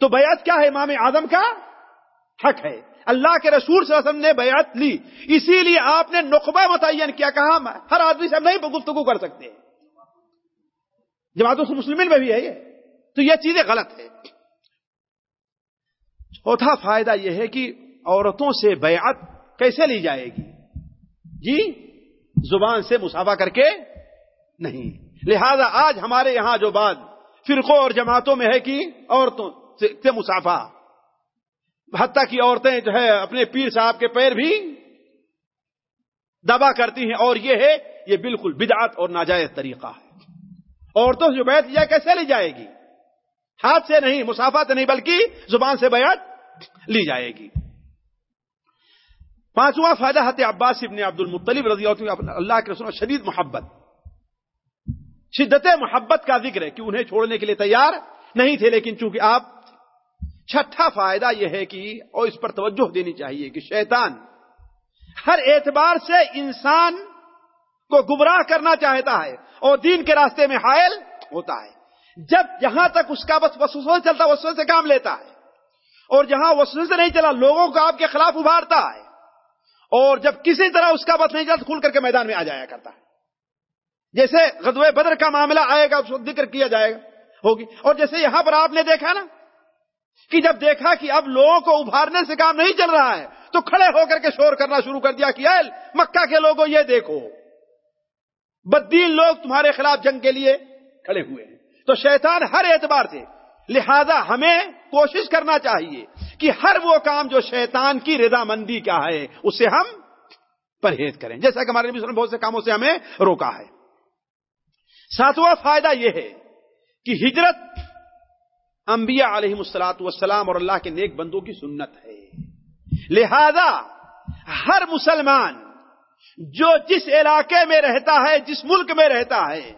تو بیعت کیا ہے؟ امام اعظم کا حق ہے۔ اللہ کے رسول صلی اللہ علیہ وسلم نے بیعت لی۔ اسی لیے آپ نے نقبہ متعین کیا، کہا ہر آدمی سے ہم نہیں گفتگو کر سکتے۔ جماعت مسلمین میں بھی ہے یہ۔ تو یہ چیزیں غلط ہے چوتھا فائدہ یہ ہے کہ عورتوں سے بیعت کیسے لی جائے گی؟ جی زبان سے مسافہ کر کے نہیں۔ لہذا آج ہمارے یہاں جو بات فرقوں اور جماعتوں میں ہے کہ عورتوں سے مسافہ۔ حتیٰ کی عورتیں جو ہے اپنے پیر صاحب کے پیر بھی دبا کرتی ہیں اور یہ ہے، یہ بالکل بدعت اور ناجائز طریقہ ہے۔ عورتوں سے جو بیعت جائے، کیسے لی جائے گی؟ ہاتھ سے نہیں مسافہ سے نہیں، بلکہ زبان سے بیعت لی جائے گی۔ پانچواں فائدہ حت عباس ابن عبد المطلب رضی اللہ کے رسول شدید محبت۔ شدت محبت کا ذکر ہے کہ انہیں چھوڑنے کے لیے تیار نہیں تھے، لیکن چونکہ آپ چھٹا فائدہ یہ ہے کہ اور اس پر توجہ دینی چاہیے کہ شیطان ہر اعتبار سے انسان کو گمراہ کرنا چاہتا ہے اور دین کے راستے میں حائل ہوتا ہے۔ جب جہاں تک اس کا بس وسوسوں سے چلتا، وسوسے سے کام لیتا ہے۔ اور جہاں وسوسے سے نہیں چلا، لوگوں کو آپ کے خلاف ابھارتا ہے۔ اور جب کسی طرح اس کا بس نہیں چلتا کھل کر کے میدان میں آ جایا کرتا ہے۔ جیسے غدوے بدر کا معاملہ آئے گا، اس کو ذکر کیا جائے گا، ہوگی۔ اور جیسے یہاں پر آپ نے دیکھا نا کہ جب دیکھا کہ اب لوگوں کو ابھارنے سے کام نہیں چل رہا ہے، تو کھڑے ہو کر کے شور کرنا شروع کر دیا کہ ایل مکہ کے لوگوں یہ دیکھو۔ بدین لوگ تمہارے خلاف جنگ کے لیے کھڑے ہوئے ہیں۔ تو شیطان ہر اعتبار سے، لہذا ہمیں کوشش کرنا چاہیے کہ ہر وہ کام جو شیطان کی رضا مندی کا ہے، اسے ہم پرہیز کریں۔ جیسا کہ ہمارے نبی بہت سے کاموں سے ہمیں روکا ہے۔ ساتواں فائدہ یہ ہے کہ ہجرت انبیاء علیہ السلاط والسلام اور اللہ کے نیک بندوں کی سنت ہے۔ لہذا ہر مسلمان جو جس علاقے میں رہتا ہے، جس ملک میں رہتا ہے،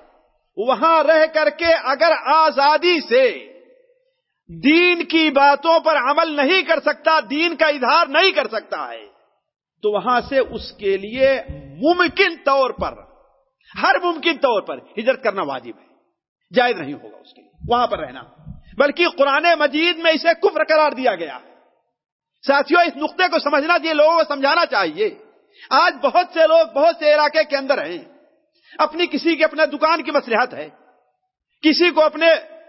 وہاں رہ کر کے اگر آزادی سے دین کی باتوں پر عمل نہیں کر سکتا، دین کا اظہار نہیں کر سکتا ہے، تو وہاں سے اس کے لیے ممکن طور پر، ہر ممکن طور پر ہجرت کرنا واجب ہے۔ جائز نہیں ہوگا اس کے لیے۔ وہاں پر رہنا۔ بلکہ قرآن مجید میں اسے کفر قرار دیا گیا۔ ساتھیوں اس نقطے کو سمجھنا چاہیے، لوگوں کو سمجھانا چاہیے۔ آج بہت سے لوگ بہت سے علاقے کے اندر ہیں۔ اپنی کسی کے اپنے دکان کی مصلحت ہے۔ کسی کو اپنے،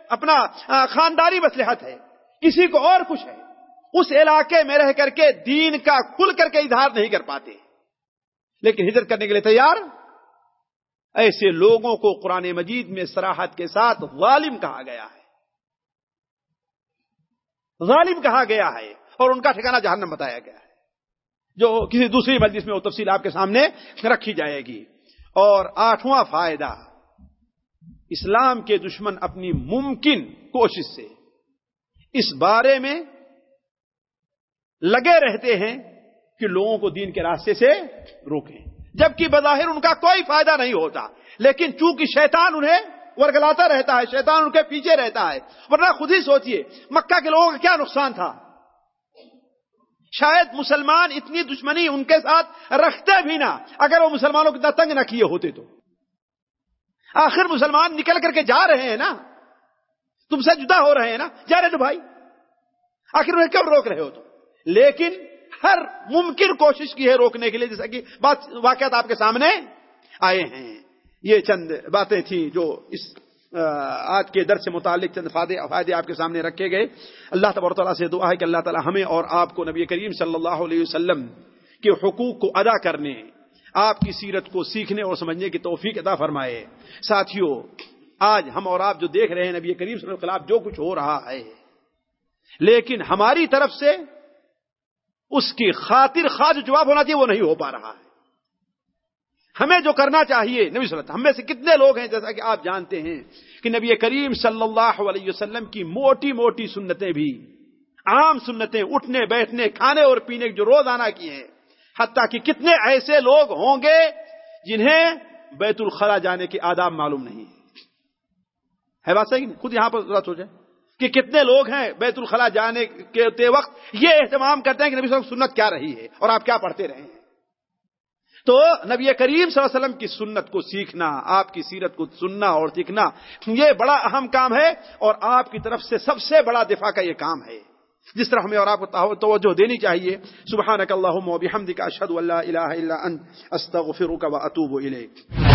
اپنا خاندانی مصلحت ہے۔ کسی کو اور کچھ ہے۔ اس علاقے میں رہ کر کے دین کا کھل کر کے اظہار نہیں کر پاتے۔ لیکن ہجرت کرنے کے لیے تیار؟ ایسے لوگوں کو قرآن مجید میں سراحت کے ساتھ غالم کہا گیا ہے۔ ظالم کہا گیا ہے اور ان کا ٹھکانہ جہنم بتایا گیا ہے۔ جو کسی دوسری مجلس میں وہ تفصیل آپ کے سامنے رکھی جائے گی۔ اور آٹھواں فائدہ، اسلام کے دشمن اپنی ممکن کوشش سے اس بارے میں لگے رہتے ہیں کہ لوگوں کو دین کے راستے سے روکیں۔ جبکہ بظاہر ان کا کوئی فائدہ نہیں ہوتا، لیکن چونکہ شیطان انہیں ورگلاتا رہتا ہے، شیطان ان کے پیچھے رہتا ہے۔ ورنہ خود ہی سوچئے، مکہ کے لوگوں کا کیا نقصان تھا؟ شاید مسلمان اتنی دشمنی ان کے ساتھ رکھتے بھی نہ، اگر وہ مسلمانوں کو تنگ نہ کیے ہوتے تو۔ آخر مسلمان نکل کر کے جا رہے ہیں نا؟ تم سے جدا ہو رہے ہیں نا؟ جا رہے تو بھائی، آخر انہیں کب روک رہے ہو تو لیکن ہر ممکن کوشش کی ہے روکنے کے لیے، جیسا کہ بات واقعات آپ کے سامنے آئے ہیں۔ یہ چند باتیں تھیں جو اس آج کے در سے متعلق چند فائدے آپ کے سامنے رکھے گئے۔ اللہ تبار تعالیٰ سے دعا ہے کہ اللہ تعالیٰ ہمیں اور آپ کو نبی کریم صلی اللہ علیہ وسلم کے حقوق کو ادا کرنے، آپ کی سیرت کو سیکھنے اور سمجھنے کی توفیق ادا فرمائے۔ ساتھیوں، آج ہم اور آپ جو دیکھ رہے ہیں نبی کریم صلی اللہ علیہ خلاف جو کچھ ہو رہا ہے، لیکن ہماری طرف سے اس کی خاطر خواہ جواب ہونا چاہیے، وہ نہیں ہو پا رہا ہے۔ ہمیں جو کرنا چاہیے، نبی صلی اللہ علیہ وسلم، ہم میں سے کتنے لوگ ہیں جیسا کہ آپ جانتے ہیں کہ نبی کریم صلی اللہ علیہ وسلم کی موٹی موٹی سنتیں بھی، عام سنتیں، اٹھنے، بیٹھنے، کھانے اور پینے جو روزانہ کی ہیں۔ حتیٰ کہ کتنے ایسے لوگ ہوں گے جنہیں بیت الخلا جانے کے آداب معلوم نہیں ہے بات صحیح؟ خود یہاں پر ذرا سوچیں۔ کہ کتنے لوگ ہیں بیت الخلا جانے کے وقت یہ اہتمام کرتے ہیں کہ نبی صلی اللہ علیہ وسلم سنت کیا رہی ہے اور آپ کیا پڑھتے رہے ہیں۔ تو نبی کریم صلی اللہ علیہ وسلم کی سنت کو سیکھنا، آپ کی سیرت کو سننا اور سیکھنا، یہ بڑا اہم کام ہے اور آپ کی طرف سے سب سے بڑا دفاع کا یہ کام ہے۔ جس طرح ہمیں اور آپ کو توجہ دینی چاہیے۔ سبحانک اللہم و بحمدک، اشہد ان لا الہ الا انت، استغفرک و اتوب الیک۔